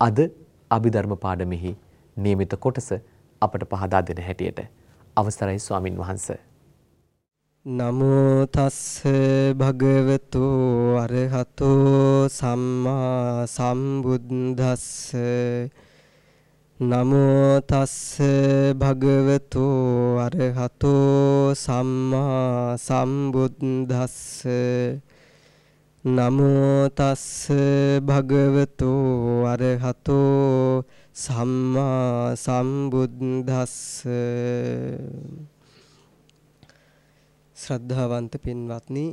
අද අභිධර්ම පාඩමෙහි නියමිත කොටස අපට පහදා දෙන හැටියට. අවසරයි ස්වාමින් වහන්ස. නමෝ තස්ස භගවතු අරහතෝ සම්මා සම්බුද්දස්ස. නමෝ තස්ස භගවතු අරහතෝ සම්මා සම්බුද්දස්ස. නමෝ තස්ස භගවතු අරහතෝ සම්මා සම්බුද්දස්ස. ශ්‍රද්ධාවන්ත පින්වත්නි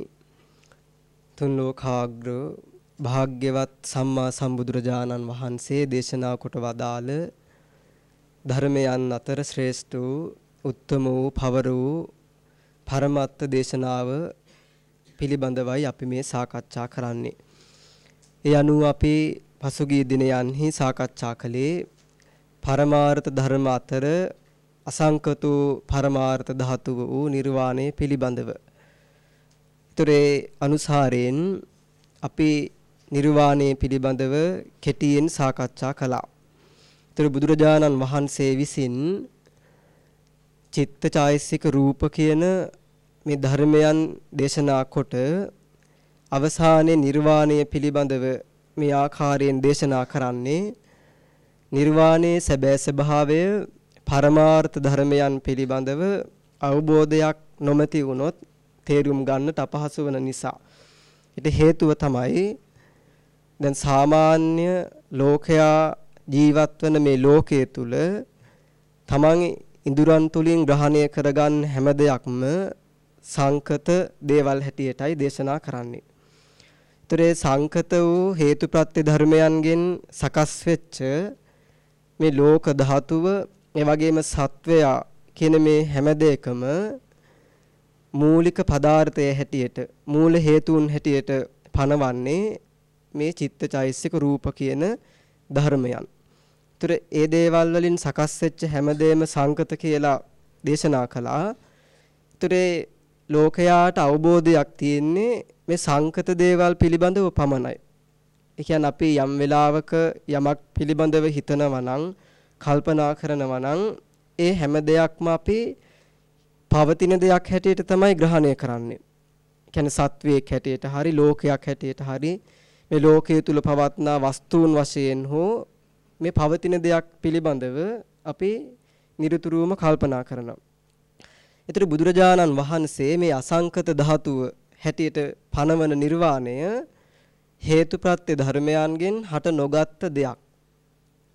තුන් ලෝකාග්‍ර භාග්‍යවත් සම්මා සම්බුදුරජාණන් වහන්සේ දේශනා කොට වදාළ ධර්මයන් අතර ශ්‍රේෂ්ඨ වූ උත්තම වූ පවර වූ පරමත්ත දේශනාව පිළිබඳවයි අපි මේ සාකච්ඡා කරන්නේ. ඒ අනුව අපි පසුගිය දිනයන්හි සාකච්ඡා කළේ පරමාර්ථ ධර්ම අතර අසංකතු පරමාර්ථ ධාතු වූ නිර්වාණය පිළිබඳව. ඊතරේ අනුසාරයෙන් අපි නිර්වාණය පිළිබඳව කෙටියෙන් සාකච්ඡා කළා. ඊතර බුදුරජාණන් වහන්සේ විසින් චිත්තචෛසික රූප කියන මේ ධර්මයන් දේශනා කොට අවසානයේ නිර්වාණය පිළිබඳව මේ ආකාරයෙන් දේශනා කරන්නේ නිර්වාණයේ සැබෑ ස්වභාවය පරමාර්ථ ධර්මයන් පිළිබඳව අවබෝධයක් නොමැති වුනොත් තේරුම් ගන්නට අපහසු වන නිසා. ඊට හේතුව තමයි දැන් සාමාන්‍ය ලෝකයා ජීවත් වන මේ ලෝකයේ තුල තමන් ඉඳුරන් තුලින් ග්‍රහණය කරගන්න හැම දෙයක්ම සංකත දේවල් හැටියටයි දේශනා කරන්නේ. ඒතරේ සංකත වූ හේතුප්‍රත්‍ය ධර්මයන්ගෙන් සකස් වෙච්ච මේ ලෝක ධාතුව ඒ වගේම සත්වයා කියන මේ හැම දෙයකම මූලික පදාර්ථය හැටියට මූල හේතුන් හැටියට පනවන්නේ මේ චිත්තචෛසික රූප කියන ධර්මයන්. ඒතර ඒ දේවල් වලින් සකස් වෙච්ච හැමදේම සංකත කියලා දේශනා කළා. ඒතරේ ලෝකයාට අවබෝධයක් තියෙන්නේ මේ සංකත දේවල් පිළිබඳව පමණයි. ඒ කියන්නේ අපි යම් වෙලාවක යමක් පිළිබඳව හිතනවා නම් කල්පනා කරනවා නම් ඒ හැම දෙයක්ම අපි පවතින දෙයක් හැටියට තමයි ග්‍රහණය කරන්නේ. කියන්නේ සත්වයක් හැටියට හරි ලෝකයක් හැටියට හරි මේ ලෝකයේ තුල පවත්නා වස්තුන් වශයෙන් හෝ මේ පවතින දෙයක් පිළිබඳව අපි නිරතුරුවම කල්පනා කරනවා. ඒතර බුදුරජාණන් වහන්සේ මේ අසංකත ධාතුව හැටියට පනවන නිර්වාණය හේතුප්‍රත්‍ය ධර්මයන්ගෙන් හට නොගත් දෙයක්.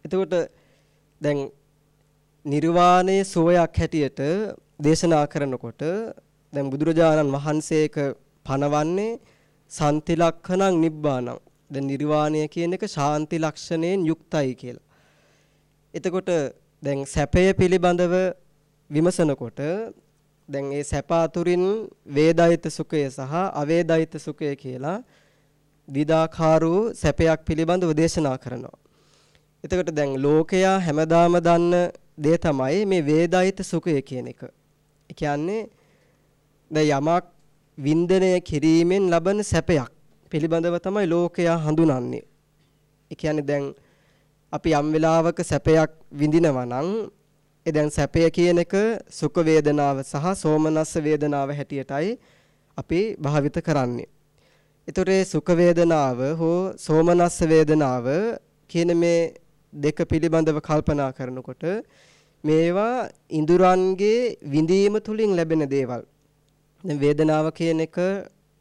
එතකොට දැන් නිර්වාණයේ සෝයක් හැටියට දේශනා කරනකොට දැන් බුදුරජාණන් වහන්සේක පනවන්නේ සම්ති ලක්ෂණං නිබ්බාණං. දැන් නිර්වාණය කියන එක ශාන්ති ලක්ෂණයෙන් යුක්තයි කියලා. එතකොට දැන් සැපය පිළිබඳව විමසනකොට දැන් ඒ සැප අතුරින් වේදායිත සුඛය සහ අවේදායිත සුඛය කියලා විදාකාර වූ සැපයක් පිළිබඳව දේශනා කරනවා. එතකොට දැන් ලෝකයා හැමදාම දන්න දේ තමයි මේ වේදායිත සුඛය කියන එක. ඒ කියන්නේ දැන් යමක් වින්දනය කිරීමෙන් ලබන සැපයක් පිළිබඳව තමයි ලෝකයා හඳුනන්නේ. ඒ කියන්නේ දැන් අපි යම් වෙලාවක සැපයක් විඳිනවා නම් ඒ දැන් සැපය කියන එක සුඛ වේදනාව සහ සෝමනස්ස වේදනාව හැටියටයි අපි භාවිත කරන්නේ. ඒතොර සුඛ වේදනාව හෝ සෝමනස්ස වේදනාව කියන මේ දෙක පිළිබඳව කල්පනා කරනකොට මේවා ඉඳුරන්ගේ විඳීම තුලින් ලැබෙන දේවල්. දැන් වේදනාව කියන එක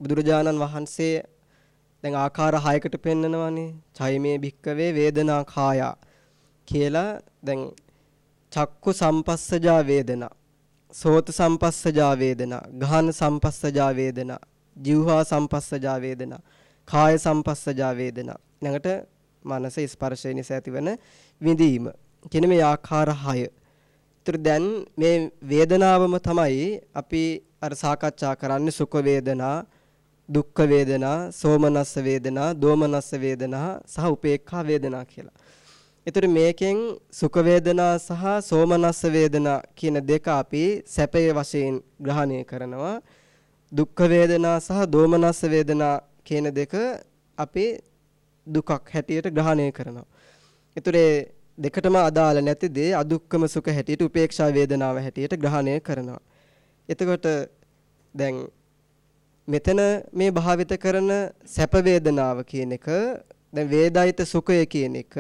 බුදුරජාණන් වහන්සේ දැන් ආකාර 6කට පෙන්නනවානේ. චෛමේ භික්කවේ වේදනා කායා කියලා දැන් චක්කු සම්පස්සජා වේදනා සෝත සම්පස්සජා වේදනා ගහන සම්පස්සජා වේදනා જીවහා සම්පස්සජා වේදනා කාය සම්පස්සජා වේදනා ළඟට මනස ස්පර්ශය නිසා ඇතිවන විඳීම කියන මේ ආකාර 6. ඒතර දැන් මේ වේදනාවම තමයි අපි අර සාකච්ඡා කරන්නේ සුඛ වේදනා, දුක්ඛ වේදනා, සෝමනස්ස වේදනා, දෝමනස්ස වේදනා සහ උපේක්ඛා වේදනා කියලා. ඒතර මේකෙන් සුඛ වේදනා සහ සෝමනස්ස වේදනා කියන දෙක අපි සැපයේ වශයෙන් ග්‍රහණය කරනවා. දුක්ඛ වේදනා සහ දෝමනස්ස වේදනා කියන දෙක අපි දුකක් හැටියට ග්‍රහණය කරනවා. ඒතරේ දෙකටම අදාළ නැති දේ අදුක්කම සුඛ හැටියට උපේක්ෂා වේදනාව හැටියට ග්‍රහණය කරනවා. එතකොට දැන් මෙතන මේ භාවිත කරන සැප වේදනාව කියන එක දැන් වේදායිත සුඛය කියන එක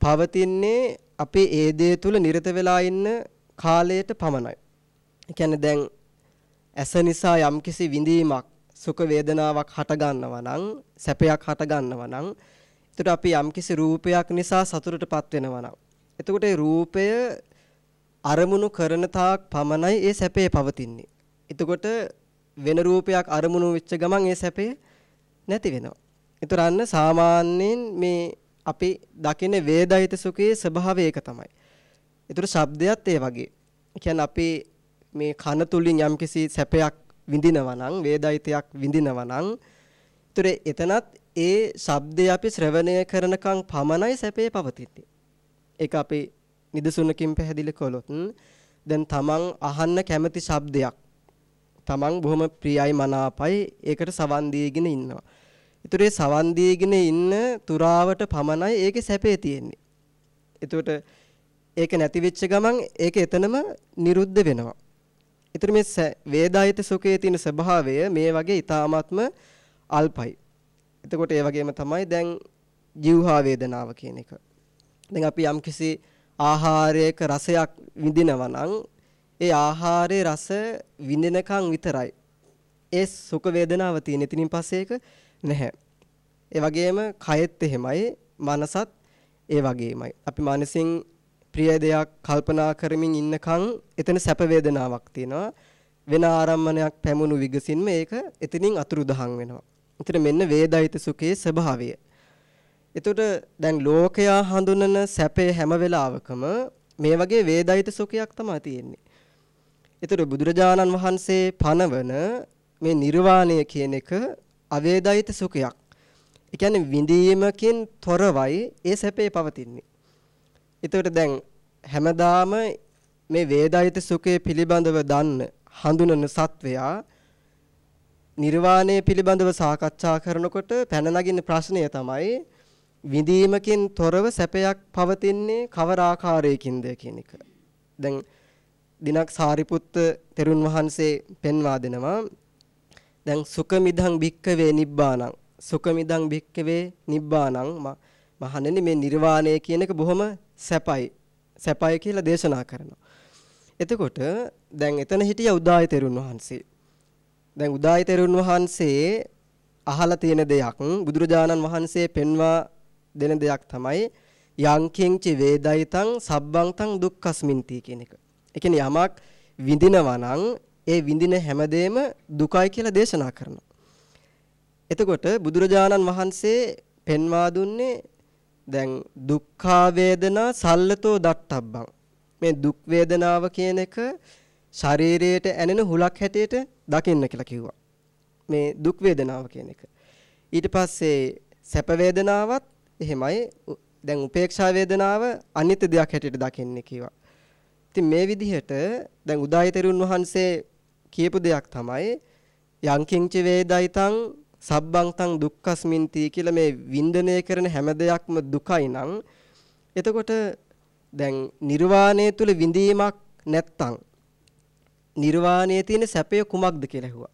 පවතින්නේ අපේ ඒ දේ තුල නිරත වෙලා ඉන්න කාලයට පමණයි. ඒ කියන්නේ දැන් ඇස නිසා යම්කිසි විඳීමක් සුඛ වේදනාවක් හට ගන්නවා නම් සැපයක් හට ගන්නවා නම් එතකොට අපි යම්කිසි රූපයක් නිසා සතුටටපත් වෙනවා නම් එතකොට ඒ රූපය අරමුණු කරන තාක් පමණයි ඒ සැපේ පවතින්නේ. එතකොට වෙන රූපයක් අරමුණු වෙච්ච ගමන් ඒ සැපේ නැති වෙනවා. ඒතර අන්න සාමාන්‍යයෙන් මේ අපි දකින වේදිත සුඛයේ ස්වභාවය ඒක තමයි. ඒතර ශබ්දයත් ඒ වගේ. කියන්නේ අපි මේ කන තුලින් යම්කිසි සැපයක් විඳිනවා නම් වේදිතයක් විඳිනවා නම් ඒතර එතනත් ඒ ශබ්දය අපි ශ්‍රවණය කරනකම් පමණයි සැපේ පවතින්නේ. ඒක අපි නිදසුනකින් පැහැදිලි කළොත් දැන් තමන් අහන්න කැමති ශබ්දයක් තමන් බොහොම ප්‍රියයි මනාපයි ඒකට සවන් දීගෙන ඉන්නවා. ඒතර ඒ සවන් දීගෙන ඉන්න තුරාවට පමණයි ඒකේ සැපේ තියෙන්නේ. එතකොට ඒක නැති වෙච්ච ගමන් ඒක එතනම නිරුද්ධ වෙනවා. ඒතර මේ වේදායත සුඛයේ තියෙන ස්වභාවය මේ වගේ ඊ타ත්ම අල්පයි. එතකොට ඒ වගේම තමයි දැන් ජීවහා වේදනාව කියන එක. දැන් අපි යම්කිසි ආහාරයක රසයක් විඳිනවා නම් ඒ ආහාරයේ රස විඳිනකන් විතරයි ඒ සුඛ වේදනාව තියෙන. ඉතින් පස්සේ ඒක නැහැ. ඒ වගේම කයෙත් එහෙමයි, මනසත් ඒ වගේමයි. අපි මානසින් ප්‍රිය දෙයක් කල්පනා කරමින් ඉන්නකන් එතන සැප වේදනාවක් තියෙනවා. වෙන ආරම්මණයක් පැමුණු විගසින්ම ඒක එතනින් අතුරුදහන් වෙනවා. එතන මෙන්න වේදිත සුඛයේ ස්වභාවය. එතකොට දැන් ලෝකයා හඳුනන සැපේ හැම වෙලාවකම මේ වගේ වේදිත සුඛයක් තමයි තියෙන්නේ. එතකොට බුදුරජාණන් වහන්සේ පනවන මේ නිර්වාණය කියන එක අවේදිත සුඛයක්. ඒ කියන්නේ විඳීමකින් තොරවයි ඒ සැපේ පවතින්නේ. එතකොට දැන් හැමදාම මේ වේදිත සුඛය පිළිබඳව දන්න හඳුනන සත්වයා නිර්වාණය පිළිබඳව සාකච්ඡා කරනකොට පැන නගින ප්‍රශ්නය තමයි විඳීමකින් තොරව සැපයක් පවතින්නේ කවර ආකාරයකින්ද කියන එක. දැන් දිනක් සාරිපුත්ත තෙරුන් වහන්සේ පෙන්වා දෙනවා. දැන් සුඛමිදං භික්කවේ නිබ්බානං සුඛමිදං භික්කවේ නිබ්බානං මහණෙනි මේ නිර්වාණය කියන එක බොහොම සැපයි. සැපයි කියලා දේශනා කරනවා. එතකොට දැන් එතන හිටිය උදාය තෙරුන් වහන්සේ දැන් උදායි තෙරුන් වහන්සේ අහලා තියෙන දෙයක් බුදුරජාණන් වහන්සේ පෙන්වා දෙන දෙයක් තමයි යංකින්චි වේදයිතං සබ්බංතං දුක්ඛස්මින්ති කියන එක. ඒ කියන්නේ යමක් විඳිනවා නම් ඒ විඳින හැමදේම දුකයි කියලා දේශනා කරනවා. එතකොට බුදුරජාණන් වහන්සේ පෙන්වා දුන්නේ දැන් දුක්ඛා වේදනා සල්ලතෝ දට්ටබ්බං මේ දුක් වේදනාව කියන එක ශරීරයට ඇනෙන හුලක් හැටියට දකින්න කියලා කිව්වා. මේ දුක් වේදනාව කියන එක. ඊට පස්සේ සැප වේදනාවත් එහෙමයි. දැන් උපේක්ෂා වේදනාව අනිත්‍ය දෙයක් හැටියට දකින්නේ කිව්වා. ඉතින් මේ විදිහට දැන් උදායතරුන් වහන්සේ කියපු දෙයක් තමයි යංකින්ච වේදයිතං සබ්බංතං දුක්ඛස්මින්ති කියලා මේ වින්දනය කරන හැම දෙයක්ම දුකයි නම් එතකොට දැන් නිර්වාණය තුල විඳීමක් නැත්තම් නිර්වාණයේ තියෙන සැපය කුමක්ද කියලා ඇහුවා.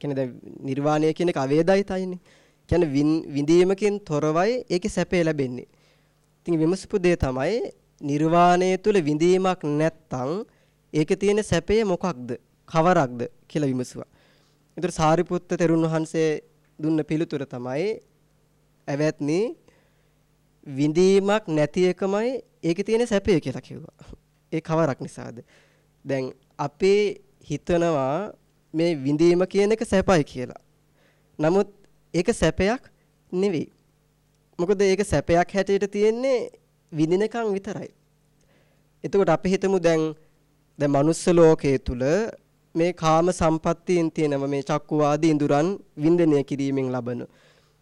කියන්නේ දැන් නිර්වාණය කියන එක අවේදයිතයිනේ. කියන්නේ විඳීමකින් තොරවයි ඒකේ සැපය ලැබෙන්නේ. ඉතින් විමසපු දේ තමයි නිර්වාණය තුල විඳීමක් නැත්තම් ඒකේ තියෙන සැපය මොකක්ද? කවරක්ද කියලා විමසුවා. ඒතර සාරිපුත්ත තෙරුන් වහන්සේ දුන්න පිළිතුර තමයි ඇවැත්නි විඳීමක් නැති එකමයි ඒකේ තියෙන සැපය කියලා කිව්වා. ඒ කවරක් නිසාද? දැන් අපේ හිතනවා මේ විඳීම කියන එක සැපයි කියලා. නමුත් ඒක සැපයක් නෙවෙයි. මොකද ඒක සැපයක් හැටියට තියෙන්නේ විඳිනකම් විතරයි. එතකොට අපි හිතමු දැන් දැන් මනුස්ස ලෝකයේ තුල මේ කාම සම්පත්තියෙන් තියෙනව මේ චක්කුවාදී ඉඳුරන් වින්දනය කිරීමෙන් ලබන.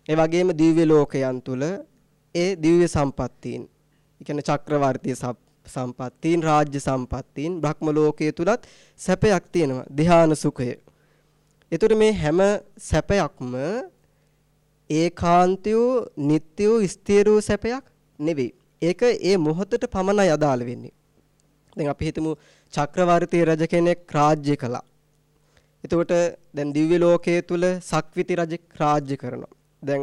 ඒ වගේම දිව්‍ය ලෝකයන් තුල ඒ දිව්‍ය සම්පත්තීන්, ඒ කියන්නේ චක්‍රවර්ති සම්පත්තීන්, රාජ්‍ය සම්පත්තීන්, බ්‍රහ්ම ලෝකයේ තුලත් සැපයක් තියෙනවා. ධ්‍යාන සුඛය. ඒතර මේ හැම සැපයක්ම ඒකාන්තයෝ, නිට්ටයෝ, ස්ථිරෝ සැපයක් නෙවෙයි. ඒක ඒ මොහොතට පමණයි අදාළ වෙන්නේ. දැන් අපි හිතමු චක්‍රවර්ති රජ කෙනෙක් රාජ්‍ය කළා. එතකොට දැන් දිව්‍ය ලෝකයේ තුල සක්විති රජ රාජ්‍ය කරනවා. දැන්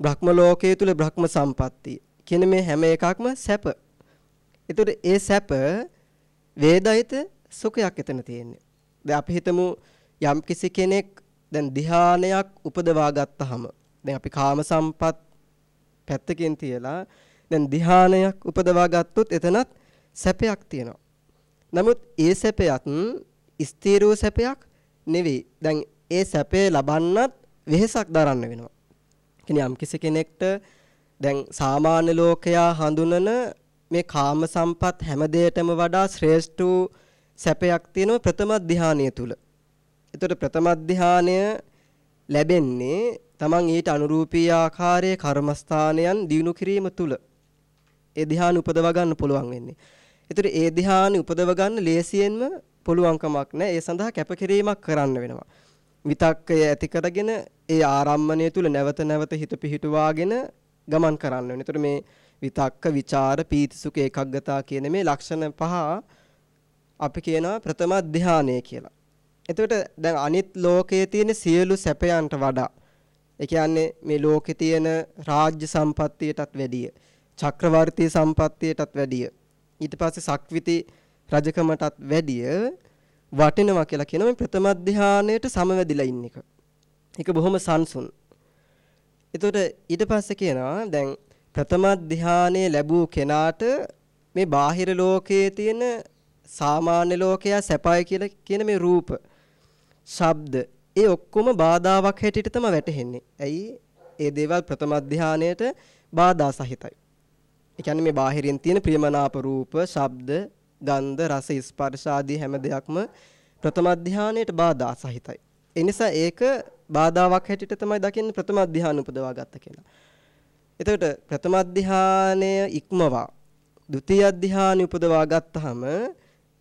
බ්‍රහ්ම ලෝකයේ තුල බ්‍රහ්ම සම්පත්තිය. කියන මේ හැම එකක්ම සැප. එතකොට ඒ සැප වේදයිත සුඛයක් එතන තියෙන්නේ. දැන් අපි හිතමු යම් කිසි කෙනෙක් දැන් ධානයක් උපදවා ගත්තාම දැන් අපි කාම සම්පත් පැත්තකින් තියලා දැන් ධානයක් උපදවා ගත්තොත් එතනත් සැපයක් තියෙනවා. නමුත් ඒ සැපයත් ස්ථීර වූ සැපයක් නෙවෙයි. දැන් ඒ සැපේ ලබන්නත් වෙහෙසක් දරන්න වෙනවා. කියන්නේ යම් කිසි කෙනෙක්ට දැන් සාමාන්‍ය ලෝකයා හඳුනන මේ කාම සම්පත් හැම දෙයකටම වඩා ශ්‍රේෂ්ඨ වූ සැපයක් තියෙනවා ප්‍රථම ධානය තුල. එතකොට ප්‍රථම ධානය ලැබෙන්නේ තමන් ඊට අනුරූපී ආකාරයේ කර්මස්ථානයන් දිනු කිරීම තුල. ඒ ධ්‍යාන උපදව ගන්න පුළුවන් වෙන්නේ. ඒතර ඒ ධ්‍යාන උපදව ගන්න ලේසියෙන්ම පුළුවන්කමක් නැහැ. ඒ සඳහා කැපකිරීමක් කරන්න වෙනවා. විතක්කය ඇති කරගෙන ඒ ආරම්මණය තුල නැවත නැවත හිත පිහිටුවාගෙන ගමන් කරන්න වෙනවා. ඒතර මේ විතක්ක, ਵਿਚාර, පීතිසුඛ, ඒකග්ගතා කියන මේ ලක්ෂණ පහ අපි කියනවා ප්‍රථම ධානය කියලා. එතකොට දැන් අනිත් ලෝකයේ තියෙන සියලු සැපයන්ට වඩා ඒ කියන්නේ මේ ලෝකේ තියෙන රාජ්‍ය සම්පත්තියටත් වැඩිය චක්‍රවර්ති සම්පත්තියටත් වැඩිය ඊට පස්සේ සක්විති රජකමටත් වැඩිය වටිනවා කියලා කියන මේ ප්‍රථම ධානයට සමවැදිලා ඉන්න එක. ඒක බොහොම සංසුන්. එතකොට ඊට පස්සේ කියනවා දැන් ප්‍රථම ධානයේ ලැබූ කෙනාට මේ බාහිර ලෝකයේ තියෙන සාමාන්‍ය ලෝකයා සැපයි කියලා කියන මේ රූප, ශබ්ද ඒ ඔක්කොම බාධාවක් හැටියට තමයි වැටහෙන්නේ. ඇයි? ඒ දේවල් ප්‍රථම ධානයේට බාධා සහිතයි. ඒ කියන්නේ මේ බාහිරින් තියෙන ප්‍රියමනාප රූප, ශබ්ද, ගන්ධ, රස, ස්පර්ශ ආදී හැම දෙයක්ම ප්‍රථම ධානයේට බාධා සහිතයි. ඒ නිසා ඒක බාධාවක් හැටියට තමයි දකින්නේ ප්‍රථම ධානය උපදවා ගත්ත කෙනා. එතකොට ප්‍රථම ධානය ඉක්මවා ဒုတိ ය ධානය උපදවා ගත්තාම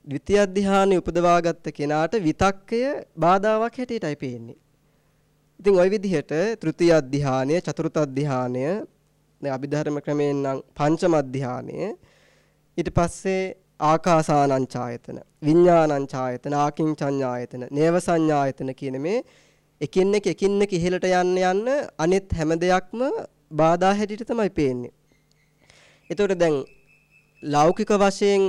ද්විතිය ධානය උපදවා ගත්ත කෙනාට විතක්කය බාධාවක් හැටියටයි පේන්නේ. ඉතින් ওই විදිහට තෘතිය ධානය, චතුර්ථ ධානය දැන් අභිධර්ම ක්‍රමයෙන් නම් පංචම ධානය ඊට පස්සේ ආකාසානං ඡායතන විඥානං ඡායතන ආකින්චඤ්ඤායතන නේව සංඥායතන කියන මේ එකින් එක එකින් එක ඉහළට යන්න යන්න අනිත් හැම දෙයක්ම බාධා හැටියට තමයි පේන්නේ. එතකොට දැන් ලෞකික වශයෙන්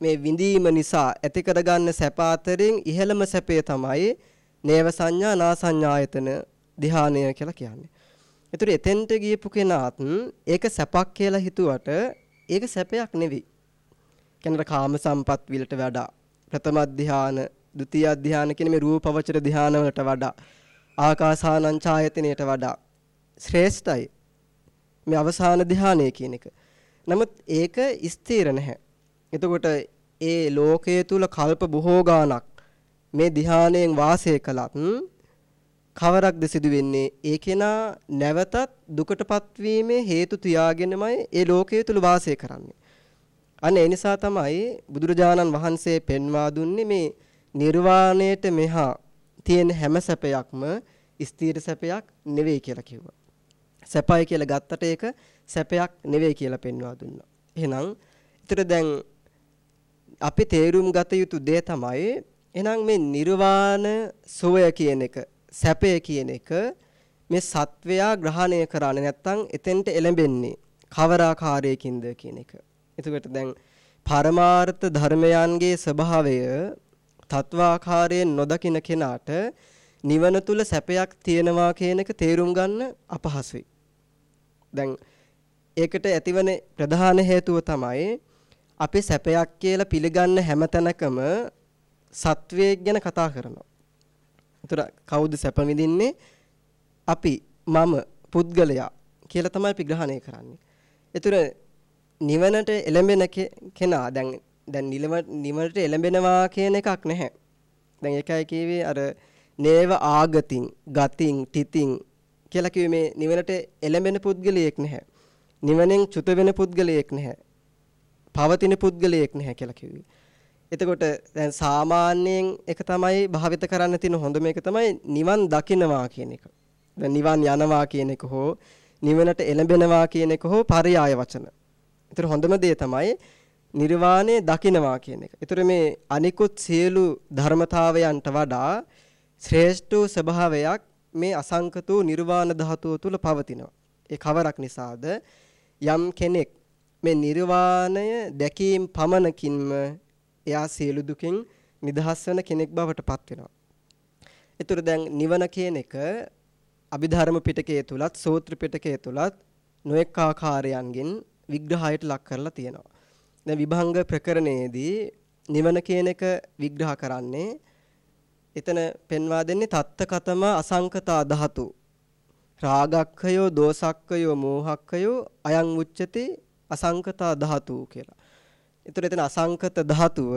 මේ විඳීම නිසා ඇති කරගන්න සැප අතරින් ඉහළම සැපේ තමයි නේව සංඥා නා සංඥායතන ධානය කියලා කියන්නේ. ඒතර එතෙන්ට ගියපු කෙනාත් ඒක සැපක් කියලා හිතුවට ඒක සැපයක් නෙවෙයි. කෙනර කාම සම්පත් විලට වඩා ප්‍රථම ධානය, ဒုတိ ය ධානය කියන මේ රූපවචර ධාන වලට වඩා ආකාසානං ඡායතනයට වඩා ශ්‍රේෂ්ඨයි. මේ අවසාන ධානය කියන එක. නමුත් ඒක ස්ථිර නැහැ. එතකොට ඒ ලෝකයේ තුල කල්ප බොහෝ ගාණක් මේ ධානයෙන් වාසය කළත් කවරක්ද සිදු වෙන්නේ ඒ කෙනා නැවතත් දුකටපත් වීමේ හේතු තියාගෙනමයි ඒ ලෝකයේ තුල වාසය කරන්නේ. අන්න ඒ නිසා තමයි බුදුරජාණන් වහන්සේ පෙන්වා දුන්නේ මේ නිර්වාණයට මෙහා තියෙන හැම සැපයක්ම ස්ථීර සැපයක් නෙවෙයි කියලා කිව්වා. සැපයි කියලා ගත්තට ඒක සැපයක් නෙවෙයි කියලා පෙන්වා දුන්නා. එහෙනම් ඊතර දැන් අපි තේරුම් ගත යුතු දේ තමයි එහෙනම් මේ නිර්වාණ සෝය කියන එක සැපය කියන එක මේ සත්වයා ග්‍රහණය කරන්නේ නැත්නම් එතෙන්ට එළඹෙන්නේ කවර ආකාරයකින්ද කියන එක. එතකොට දැන් පරමාර්ථ ධර්මයන්ගේ ස්වභාවය තත්වාකාරයෙන් නොදකින කෙනාට නිවන තුල සැපයක් තියෙනවා කියන එක තේරුම් ගන්න අපහසුයි. දැන් ඒකට ඇතිවන ප්‍රධාන හේතුව තමයි අපි සැපයක් කියලා පිළිගන්න හැම තැනකම සත්වයක් ගැන කතා කරනවා. ඒතර කවුද සැප විඳින්නේ? අපි මම පුද්ගලයා කියලා තමයි අපි ග්‍රහණය කරන්නේ. ඒතර නිවනට එළඹෙන කෙනා දැන් දැන් නිවනට එළඹෙනවා කියන එකක් නැහැ. දැන් ඒකයි කියවේ අර නේව ආගතින් ගතින් තිතින් කියලා කිව්වේ මේ නිවනට එළඹෙන පුද්ගලයෙක් නැහැ. නිවනෙන් චුත වෙන පුද්ගලයෙක් නැහැ. පවතින පුද්ගලයෙක් නැහැ කියලා කිව්වේ. එතකොට දැන් සාමාන්‍යයෙන් එක තමයි භාවිත කරන්න තියෙන හොඳම එක තමයි නිවන් දකින්නවා කියන එක. දැන් නිවන් යනවා කියන එක හෝ නිවනට එළඹෙනවා කියන එක හෝ පරයාය වචන. ඒතර හොඳම දේ තමයි නිර්වාණය දකින්නවා කියන එක. ඒතර මේ අනිකුත් සියලු ධර්මතාවයන්ට වඩා ශ්‍රේෂ්ඨ ස්වභාවයක් මේ අසංකත වූ නිර්වාණ ධාතුව තුල පවතිනවා. ඒ කවරක් නිසාද යම් කෙනෙක් මේ නිර්වාණය දැකීම පමණකින්ම එයා සියලු දුකින් නිදහස් වෙන කෙනෙක් බවට පත් වෙනවා. ඒතර දැන් නිවන කියන එක අභිධර්ම පිටකයේ තුලත් සූත්‍ර පිටකයේ තුලත් නොඑක ආකාරයන්ගෙන් විග්‍රහයට ලක් කරලා තියෙනවා. දැන් විභංග ප්‍රකරණයේදී නිවන කියන එක විග්‍රහ කරන්නේ එතන පෙන්වා දෙන්නේ තත්තකතම අසංකතා ධාතු රාගක්ඛයෝ දෝසක්ඛයෝ මෝහක්ඛයෝ අයං උච්චති අසංකතා ධාතු කියලා. ඒතර එතන අසංකත ධාතුව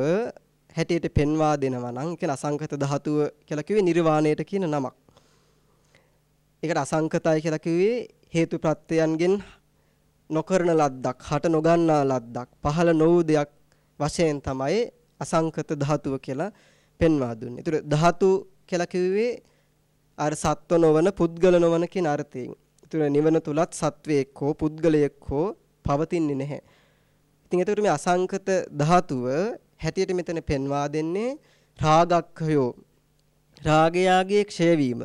හැටියට පෙන්වා දෙනවා නම් කියන අසංකත ධාතුව කියලා කිව්වේ නිර්වාණයට කියන නමක්. ඒකට අසංකතයි කියලා කිව්වේ හේතු ප්‍රත්‍යයන්ගෙන් නොකරන ලද්දක්, හට නොගන්නා ලද්දක්, පහළ නොවූ දෙයක් වශයෙන් තමයි අසංකත ධාතුව කියලා පෙන්වා දුන්නේ. ඒතර ධාතු කියලා කිව්වේ අර සත්ව නොවන පුද්ගල නොවන කියන අර්ථයෙන්. ඒතර නිවන තුලත් සත්වයක් හෝ පුද්ගලයෙක් හෝ පවතින්නේ නැහැ. ඉතින් එතකොට මේ අසංකත ධාතුව හැටියට මෙතන පෙන්වා දෙන්නේ රාගක්ඛයෝ. රාගයාගේ ක්ෂය වීම.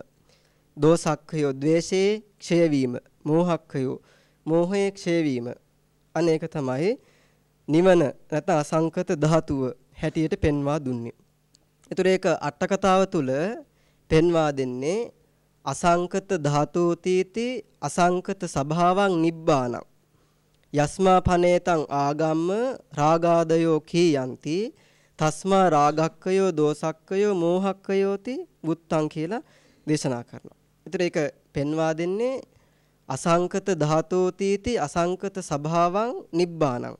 දෝසක්ඛයෝ ද්වේෂයේ ක්ෂය වීම. මෝහක්ඛයෝ මෝහයේ ක්ෂය වීම. අනේක තමයි නිවන නැත්නම් අසංකත ධාතුව හැටියට පෙන්වා දුන්නේ. ඒතර ඒක අට කතාව තුල පෙන්වා දෙන්නේ අසංකත ධාතෝතීති අසංකත සභාවං නිබ්බානං යස්මා පනේතං ආගම්ම රාගාදයෝ කීයන්ති තස්මා රාගක්කයෝ දෝසක්කයෝ මෝහක්කයෝති බුත්තං කියලා දේශනා කරනවා. ඒතර ඒක පෙන්වා දෙන්නේ අසංකත ධාතෝතීති අසංකත සභාවං නිබ්බානං.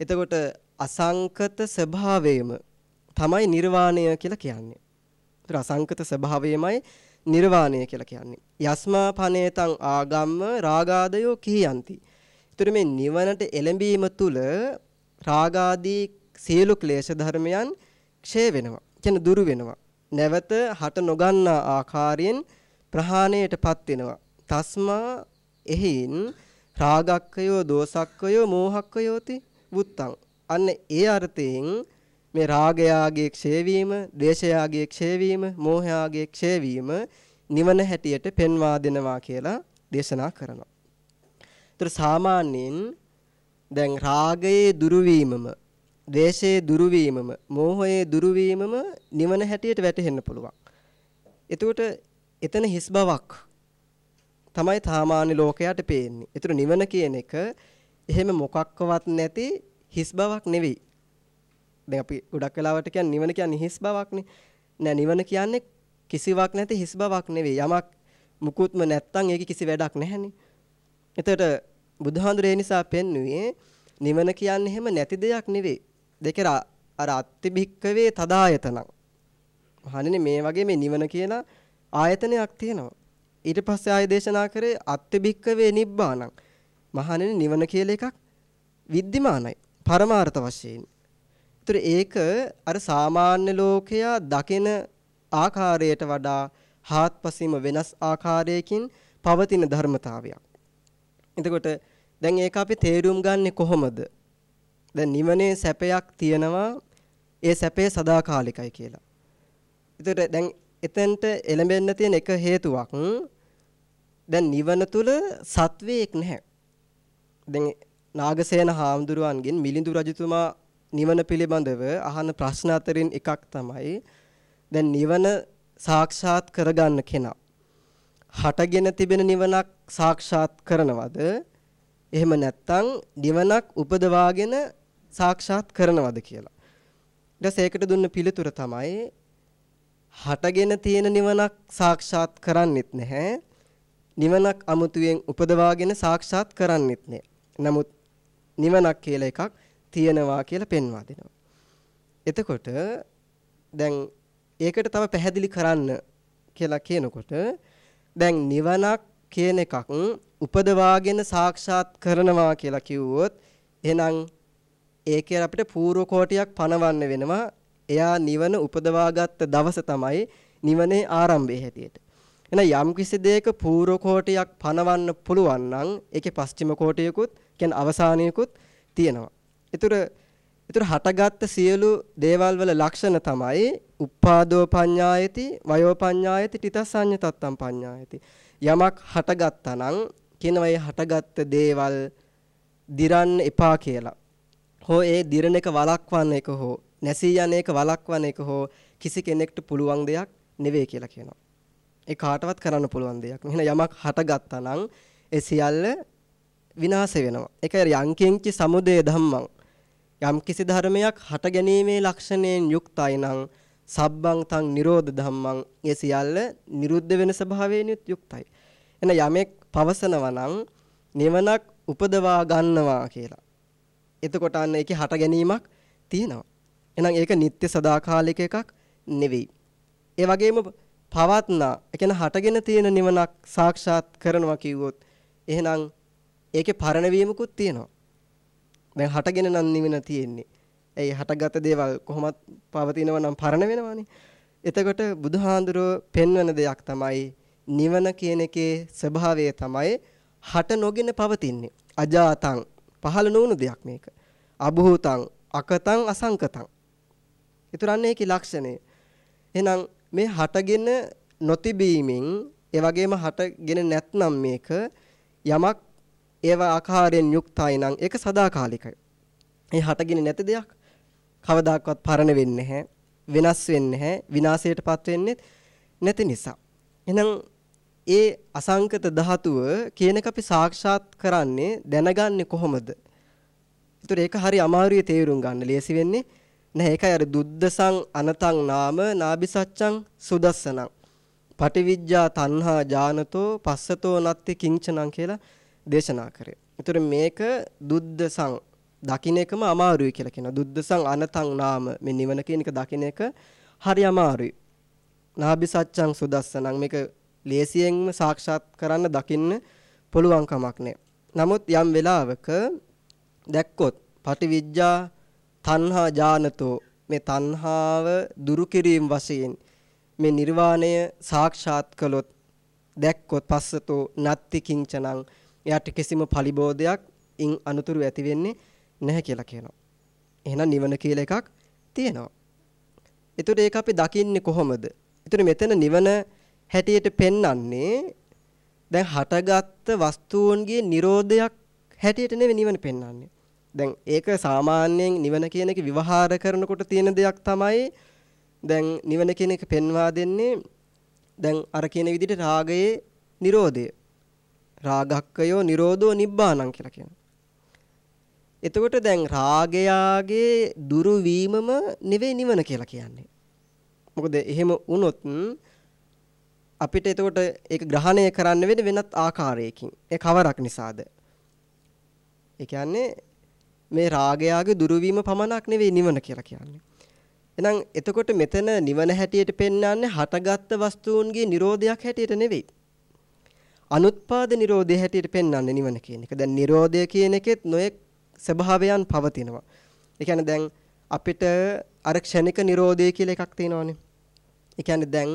එතකොට අසංකත ස්වභාවයම තමයි නිර්වාණය කියලා කියන්නේ. ඒතර අසංකත ස්වභාවයමයි නිර්වාණය කියලා කියන්නේ. යස්මා පනේතං ආගම්ම රාගාදයෝ කීයන්ති ඒතර මේ නිවනට එළඹීම තුල රාගාදී සියලු ක්ලේශ ධර්මයන් ක්ෂය වෙනවා. කියන දුරු වෙනවා. නැවත හට නොගන්නා ආකාරයෙන් ප්‍රහාණයටපත් වෙනවා. තස්මා එහින් රාගක්කයෝ දෝසක්කයෝ මෝහක්කයෝති වුත්තං. අන්න ඒ අර්ථයෙන් මේ රාගයාගේ ක්ෂය වීම, ද්වේෂයාගේ ක්ෂය වීම, මෝහයාගේ ක්ෂය වීම නිවන හැටියට පෙන්වා දෙනවා කියලා දේශනා කරනවා. ඒතර සාමාන්‍යයෙන් දැන් රාගයේ දුරු වීමම, ද්වේෂයේ දුරු වීමම, මෝහයේ දුරු වීමම නිවන හැටියට වැටහෙන්න පුළුවන්. එතකොට එතන හිස් බවක් තමයි සාමාන්‍ය ලෝකයට පේන්නේ. ඒතර නිවන කියන එක එහෙම මොකක්වත් නැති හිස් බවක් නෙවෙයි. දැන් අපි ගොඩක් වෙලාවට කියන්නේ නිවන කියන්නේ හිස් බවක්නේ. නෑ නිවන කියන්නේ කිසිවක් නැති හිස් බවක් නෙවෙයි. යමක් මුකුත්ම නැත්තම් ඒකේ කිසි වැඩක් නැහැනේ. එතකොට බුදුහාඳුර ඒ නිසා පෙන්වුවේ නිවන කියන්නේ හැම නැති දෙයක් නෙවෙයි. දෙක අර අත්තිභික්කවේ තදායතනං. මහණෙනි මේ වගේ මේ නිවන කියලා ආයතනයක් තියෙනවා. ඊට පස්සේ ආය දේශනා කරේ අත්තිභික්කවේ නිබ්බාණං. මහණෙනි නිවන කියලා එකක් විද්දිමානයි. පරමාර්ථ වශයෙන්. ඒතර ඒක අර සාමාන්‍ය ලෝකයා දකින ආකාරයට වඩා හාත්පසින්ම වෙනස් ආකාරයකින් පවතින ධර්මතාවයක්. එතකොට දැන් ඒක අපි තේරුම් ගන්නෙ කොහොමද? දැන් නිවනේ සැපයක් තියෙනවා ඒ සැපේ සදාකාලිකයි කියලා. එතකොට දැන් එතෙන්ට එළඹෙන්න තියෙන එක හේතුවක් දැන් නිවන තුල සත්වයක් නැහැ. දැන් නාගසේන හාමුදුරුවන්ගෙන් මිලිඳු රජතුමා නිවන පිළිබඳව අහන ප්‍රශ්න අතරින් එකක් තමයි දැන් නිවන සාක්ෂාත් කරගන්න කෙනා හටගෙන තිබෙන නිවනක් සාක්ෂාත් කරනවද එහෙම නැත්නම් නිවනක් උපදවාගෙන සාක්ෂාත් කරනවද කියලා. ඊට ඒකට දුන්න පිළිතුර තමයි හටගෙන තියෙන නිවනක් සාක්ෂාත් කරන්නෙත් නැහැ. නිවනක් අමුතුවෙන් උපදවාගෙන සාක්ෂාත් කරන්නෙත් නැහැ. නමුත් නිවනක් කියලා එකක් තියෙනවා කියලා පෙන්වා දෙනවා. එතකොට දැන් ඒකට තව පැහැදිලි කරන්න කියලා කියනකොට දැන් නිවනක් කියන එකක් උපදවාගෙන සාක්ෂාත් කරනවා කියලා කිව්වොත් එහෙනම් ඒකේ අපිට පූර්ව කෝටියක් පනවන්න වෙනවා. එයා නිවන උපදවාගත්ත දවස තමයි නිවනේ ආරම්භය හැටියට. එහෙනම් යම් කිසි දෙයක පූර්ව කෝටියක් පනවන්න පුළුවන් නම් ඒකේ පස්චිම කෝටියකුත් කියන්නේ අවසානියකුත් තියෙනවා. ඒතර ඒතර හටගත්ත සියලු දේවල් වල ලක්ෂණ තමයි උප්පාදෝ පඤ්ඤායති වයෝ පඤ්ඤායති තිතසඤ්ඤ තත්තම් පඤ්ඤායති යමක් හටගත්තා නම් කියනවා ඒ හටගත්ත දේවල් දිරන්න එපා කියලා හෝ ඒ දිරණ එක වළක්වන්න එක හෝ නැසී යන එක වළක්වන්න එක හෝ කිසි කෙනෙක්ට පුළුවන් දෙයක් නෙවෙයි කියලා කියනවා ඒ කාටවත් කරන්න පුළුවන් දෙයක්. මෙහෙන යමක් හටගත්තා නම් ඒ සියල්ල විනාශ වෙනවා. ඒක යංකින්චි සමුදය ධම්මං. යම් කිසි ධර්මයක් හට ගැනීමේ ලක්ෂණයෙන් යුක්තයි නම් සබ්බං තං නිරෝධ ධම්මං ඒ සියල්ල නිරුද්ධ වෙන ස්වභාවයෙන් යුක්තයි. එන යමෙක් පවසනවා නම් නිවනක් උපදවා ගන්නවා කියලා. එතකොට අන්න ඒකේ හට ගැනීමක් තියෙනවා. එහෙනම් ඒක නිත්‍ය සදාකාලික එකක් නෙවෙයි. ඒ වගේම පවත්නා, ඒ කියන්නේ හටගෙන තියෙන නිවනක් සාක්ෂාත් කරනවා කිව්වොත් එහෙනම් ඒකේ පරණ වීමකුත් තියෙනවා. දැන් හටගෙන නම් නිවන තියෙන්නේ. ඒ හටගත දේවල් කොහොමත් පවතිනව නම් පරණ වෙනවනේ. එතකොට බුදුහාඳුරෝ පෙන්වන දෙයක් තමයි නිවන කියන එකේ ස්වභාවය තමයි හට නොගෙන පවතින්නේ. අජාතං පහළ නොවුණු දෙයක් මේක. අභූතං අකතං අසංකතං. ඊතරන්නේ ඒකේ ලක්ෂණය. එහෙනම් මේ හටගෙන නොතිබීමෙන් ඒ වගේම හටගෙන නැත්නම් මේක යමක් ඒව ආකාරයෙන් යුක්තයි නම් ඒක සදාකාලිකයි. ඒ හටගෙන නැති දෙයක් කවදාකවත් පරණ වෙන්නේ නැහැ. වෙනස් වෙන්නේ නැහැ. විනාශයටපත් වෙන්නේ නැති නිසා. එහෙනම් ඒ අසංකත ධාතුව කියන එක අපි සාක්ෂාත් කරන්නේ දැනගන්නේ කොහොමද? ඒතර ඒක හරි අමාරුයි තේරුම් ගන්න. ලේසි වෙන්නේ නැහැ. ඒකයි අර දුද්දසං අනතං නාම නාබිසච්ඡං සුදස්සනං. පටිවිජ්ජා තණ්හා ජානතෝ පස්සතෝ නත්ති කිංචනං කියලා දේශනා කරේ. ඒතර මේක දුද්දසං දකින්න එකම අමාරුයි කියලා කියනවා. දුද්දසං අනතං නාම මේ නිවන කියන එක දකින්න එක හරි අමාරුයි. නාභි සත්‍යං සුදස්සනං මේක ලේසියෙන්ම සාක්ෂාත් කරන්න දකින්න පුළුවන් කමක් නෑ. නමුත් යම් වෙලාවක දැක්කොත් පටිවිජ්ජා තණ්හා ජානතෝ මේ තණ්හාව දුරු කිරීම වශයෙන් මේ නිර්වාණය සාක්ෂාත් කළොත් දැක්කොත් පස්සතෝ නත්ති කිංචනං එයාට කිසිම පලිබෝධයක් ඉන් අනුතුරු ඇති වෙන්නේ නැහැ කියලා කියනවා. එහෙනම් නිවන කියලා එකක් තියෙනවා. ඒතකොට ඒක අපි දකින්නේ කොහොමද? ඒතකොට මෙතන නිවන හැටියට පෙන්වන්නේ දැන් හටගත්ත වස්තුන්ගේ Nirodhayak හැටියට නෙවෙයි නිවන පෙන්වන්නේ. දැන් ඒක සාමාන්‍යයෙන් නිවන කියන එක විවහාර කරනකොට තියෙන දෙයක් තමයි දැන් නිවන කියන එක පෙන්වා දෙන්නේ දැන් අර කියන විදිහට රාගයේ Nirodhaය. රාගක්කයෝ නිරෝධෝ නිබ්බානං කියලා කියනවා. එතකොට දැන් රාගයාගේ දුරු වීමම නෙවෙයි නිවන කියලා කියන්නේ. මොකද එහෙම වුණොත් අපිට එතකොට ඒක ග්‍රහණය කරන්න වෙන්නේ වෙනත් ආකාරයකින්. ඒ කවරක් නිසාද? ඒ කියන්නේ මේ රාගයාගේ දුරු වීම පමණක් නෙවෙයි නිවන කියලා කියන්නේ. එහෙනම් එතකොට මෙතන නිවන හැටියට පෙන්වන්නේ හටගත්තු වස්තුන්ගේ Nirodhayak හැටියට නෙවෙයි. අනුත්පාද නිරෝධය හැටියට පෙන්වන්නේ නිවන කියන එක. දැන් නිරෝධය කියන එකෙත් නොයෙක් ස්වභාවයන් පවතිනවා. ඒ කියන්නේ දැන් අපිට අර ක්ෂණික නිරෝධය කියලා එකක් තියෙනවානේ. ඒ කියන්නේ දැන්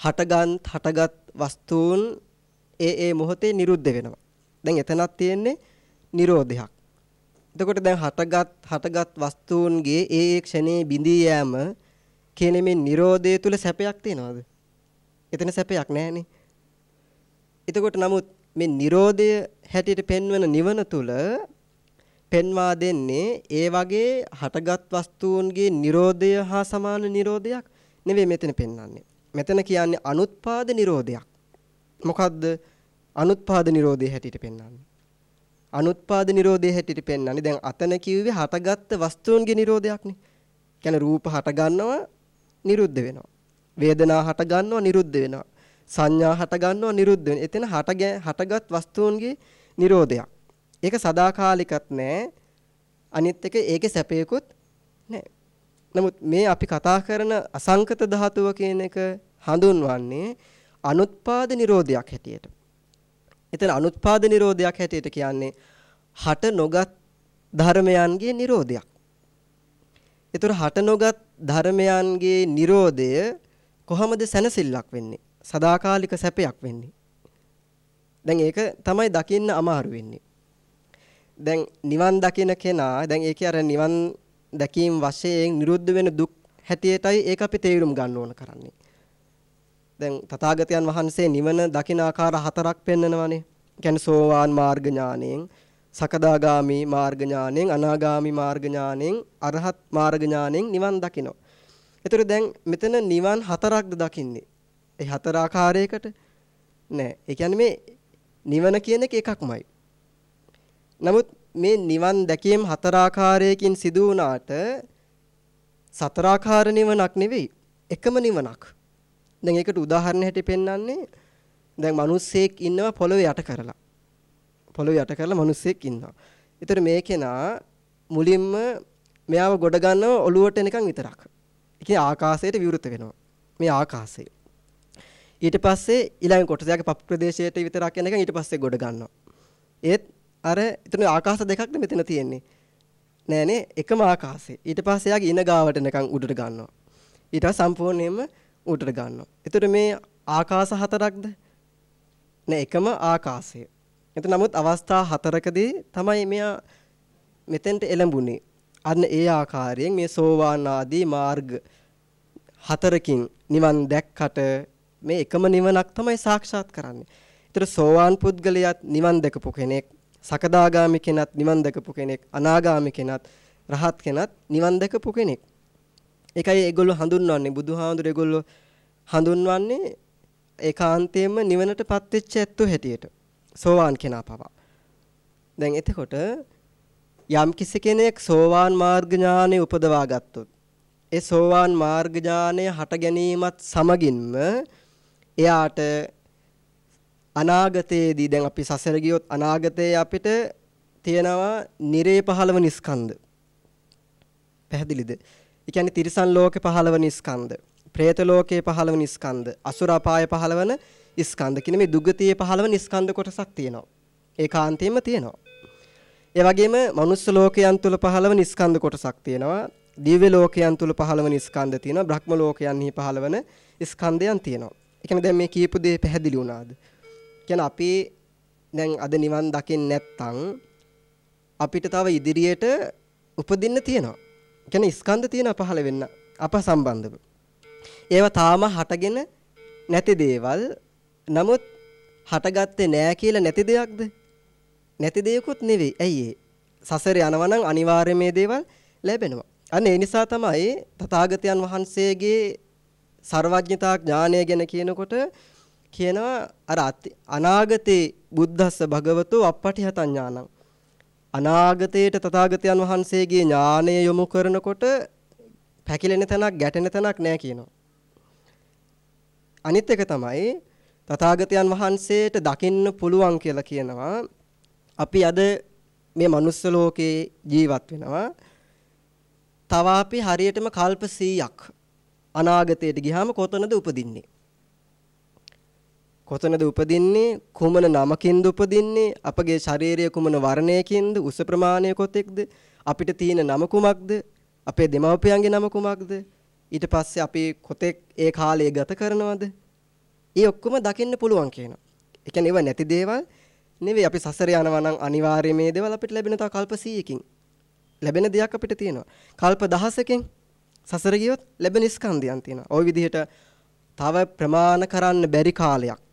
හටගත් හටගත් වස්තුන් ඒ ඒ මොහොතේ නිරුද්ධ වෙනවා. දැන් එතනක් තියෙන්නේ නිරෝධයක්. එතකොට දැන් හටගත් හටගත් වස්තුන්ගේ ඒ ඒ ක්ෂණේ බිඳී යෑම කියන මේ නිරෝධය තුල සැපයක් තියනවද? එතන සැපයක් නැහැනේ. එතකොට නමුත් මේ Nirodha හැටියට පෙන්වන නිවන තුල පෙන්වා දෙන්නේ ඒ වගේ හටගත් වස්තුන්ගේ Nirodha හා සමාන Nirodhayak නෙවෙයි මෙතන පෙන්වන්නේ. මෙතන කියන්නේ අනුත්පාද Nirodhayak. මොකද්ද? අනුත්පාද Nirodhe හැටියට පෙන්වන්නේ. අනුත්පාද Nirodhe හැටියට පෙන්වන්නේ දැන් අතන කිව්වේ හටගත්ත වස්තුන්ගේ Nirodhayakනේ. කියන්නේ රූප හට ගන්නවා නිරුද්ධ වෙනවා. වේදනා හට ගන්නවා නිරුද්ධ වෙනවා. සංඥා හට ගන්නවා නිරුද්ධ වෙනවා. එතන හට හටගත් වස්තුන්ගේ Nirodhayak. ඒක සදාකාලිකත් නෑ. අනිත් එක ඒකේ සැපයකුත් නෑ. නමුත් මේ අපි කතා කරන අසංකත ධාතුව කියන එක හඳුන්වන්නේ අනුත්පාද නිරෝධයක් හැටියට. එතන අනුත්පාද නිරෝධයක් හැටියට කියන්නේ හට නොගත් ධර්මයන්ගේ නිරෝධයක්. ඒතර හට නොගත් ධර්මයන්ගේ නිරෝධය කොහොමද සැනසෙල්ලක් වෙන්නේ? සදාකාලික සැපයක් වෙන්නේ. දැන් ඒක තමයි දකින්න අමාරු වෙන්නේ. දැන් නිවන් දකින කෙනා දැන් ඒකේ අර නිවන් දැකීම වශයෙන් නිරුද්ධ වෙන දුක් හැටියටයි ඒක අපි තේරුම් ගන්න ඕන කරන්නේ. දැන් තථාගතයන් වහන්සේ නිවන දකින ආකාර හතරක් පෙන්නනවානේ. කියන්නේ සෝවාන් මාර්ග ඥාණයෙන්, සකදාගාමි මාර්ග ඥාණයෙන්, අනාගාමි මාර්ග ඥාණයෙන්, අරහත් මාර්ග ඥාණයෙන් නිවන් දකිනවා. ඒතර දැන් මෙතන නිවන් හතරක්ද දකින්නේ. ඒ හතර ආකාරයකට නෑ. ඒ කියන්නේ මේ නිවන කියන එක එකක්මයි. නමුත් මේ නිවන් දැකීම හතර ආකාරයකින් සිදු වුණාට සතර ආකාර නිවනක් නෙවෙයි. එකම නිවනක්. දැන් ඒකට උදාහරණ හැටි පෙන්වන්නේ දැන් මිනිස්සෙක් ඉන්නවා පොළොවේ යට කරලා. පොළොවේ යට කරලා මිනිස්සෙක් ඉන්නවා. ඒතර මේ කෙනා මුලින්ම මෙයාව ගොඩ ගන්නව ඔළුවට එනකන් විතරක්. ඒ කියන්නේ ආකාශයට විවෘත වෙනවා. මේ ආකාශය. ඊට පස්සේ ඊළඟ කොටසයක පප් ප්‍රදේශයට විතරක් එනකන් ඊට පස්සේ ගොඩ ගන්නවා. ඒත් අර එතන ආකාශ දෙකක්ද මෙතන තියෙන්නේ. නෑනේ එකම ආකාශය. ඊට පස්සේ යාගේ ඉන ගාවට එනකන් උඩට ගන්නවා. ඊට පස්සේ සම්පූර්ණයෙන්ම උඩට ගන්නවා. එතකොට මේ ආකාශ හතරක්ද? නෑ එකම ආකාශය. එතන නමුත් අවස්ථා හතරකදී තමයි මෙයා මෙතෙන්ට එළඹුණේ. අන්න ඒ ආකාරයෙන් මේ සෝවාන් ආදී මාර්ග හතරකින් නිවන් දැක්කට මේ එකම නිවනක් තමයි සාක්ෂාත් කරන්නේ. ඒතර සෝවාන් පුද්ගලයාත් නිවන් දැකපු කෙනෙක්, සකදාගාමි කෙනත් නිවන් දැකපු කෙනෙක්, අනාගාමි කෙනත්, රහත් කෙනත් නිවන් දැකපු කෙනෙක්. ඒකයි ඒගොල්ලෝ හඳුන්වන්නේ බුදුහාමුදුරු ඒගොල්ලෝ හඳුන්වන්නේ ඒකාන්තයෙන්ම නිවනටපත් වෙච්ච ඇත්තෝ හැටියට. සෝවාන් කෙනා පවා. දැන් එතකොට යම් කිසි කෙනෙක් සෝවාන් මාර්ග ඥානෙ උපදවා ගත්තොත් ඒ සෝවාන් මාර්ග ඥානය හට ගැනීමත් සමගින්ම එයාට අනාගතයේදී දැන් අපි සසර ගියොත් අනාගතයේ අපිට තියෙනවා නිරේ පහළවන ස්කන්ධ. පැහැදිලිද? ඒ කියන්නේ තිරිසන් ලෝකේ පහළවන ස්කන්ධ, പ്രേත ලෝකයේ පහළවන ස්කන්ධ, අසුර අපාය පහළවන ස්කන්ධ කියන මේ දුගතියේ පහළවන ස්කන්ධ කොටසක් තියෙනවා. ඒකාන්තයෙන්ම තියෙනවා. ඒ වගේම මනුස්ස ලෝකයන් තුල පහළවන ස්කන්ධ කොටසක් තියෙනවා. දිව්‍ය ලෝකයන් තුල පහළවන ස්කන්ධ තියෙනවා. බ්‍රහ්ම ලෝකයන්හි පහළවන ස්කන්ධයන් තියෙනවා. ඒ කියන්නේ දැන් මේ කියපු දේ පැහැදිලි වුණාද? කියන්නේ අපි දැන් අද නිවන් දකින්න නැත්තම් අපිට තව ඉදිරියට උපදින්න තියෙනවා. කියන්නේ ස්කන්ධ තියෙන පහළ වෙන්න අප සම්බන්ධව. ඒවා තාම හටගෙන නැති දේවල්. නමුත් හටගත්තේ නෑ කියලා නැති දෙයක්ද? නැති දෙයක්ුත් නෙවෙයි. ඇයි ඒ? සසරේ යනවා නම් අනිවාර්යයෙන් මේ දේවල් ලැබෙනවා. අන්න ඒ නිසා තමයි තථාගතයන් වහන්සේගේ ਸਰවඥතා ඥානය ගැන කියනකොට කියනවා අර අනාගතේ බුද්දස්ස භගවතෝ අප්පටිහත ඥානං අනාගතයට තථාගතයන් වහන්සේගේ ඥානය යොමු කරනකොට පැකිලෙන තැනක් ගැටෙන තැනක් නැහැ කියනවා. අනිත් එක තමයි තථාගතයන් වහන්සේට දකින්න පුළුවන් කියලා කියනවා. අපි අද මේ මනුස්ස ලෝකේ ජීවත් වෙනවා. තව අපි හරියටම කල්ප 100ක් අනාගතයට ගියාම කොතනද උපදින්නේ? කොතනද උපදින්නේ? කුමන නමකින්ද උපදින්නේ? අපගේ ශාරීරිය කුමන වර්ණයකින්ද? උස ප්‍රමාණය කොතෙක්ද? අපිට තියෙන නම කුමක්ද? අපේ දෙමව්පියන්ගේ නම කුමක්ද? ඊට පස්සේ අපි කොතෙක් ඒ කාලය ගත කරනවද? ඒ ඔක්කොම දකින්න පුළුවන් කියනවා. ඒ කියන්නේ ඒවා නැති දේවල් නෙවෙයි. අපි සසර යනවා නම් අනිවාර්යයෙන් මේ දේවල් අපිට ලැබෙන තව කල්ප 100කින් ලැබෙන දෙයක් අපිට තියෙනවා. කල්ප දහසකින් සසර ගියොත් ලැබෙන ස්කන්ධයන් තියෙනවා. ওই විදිහට තව ප්‍රමාණ කරන්න බැරි කාලයක්.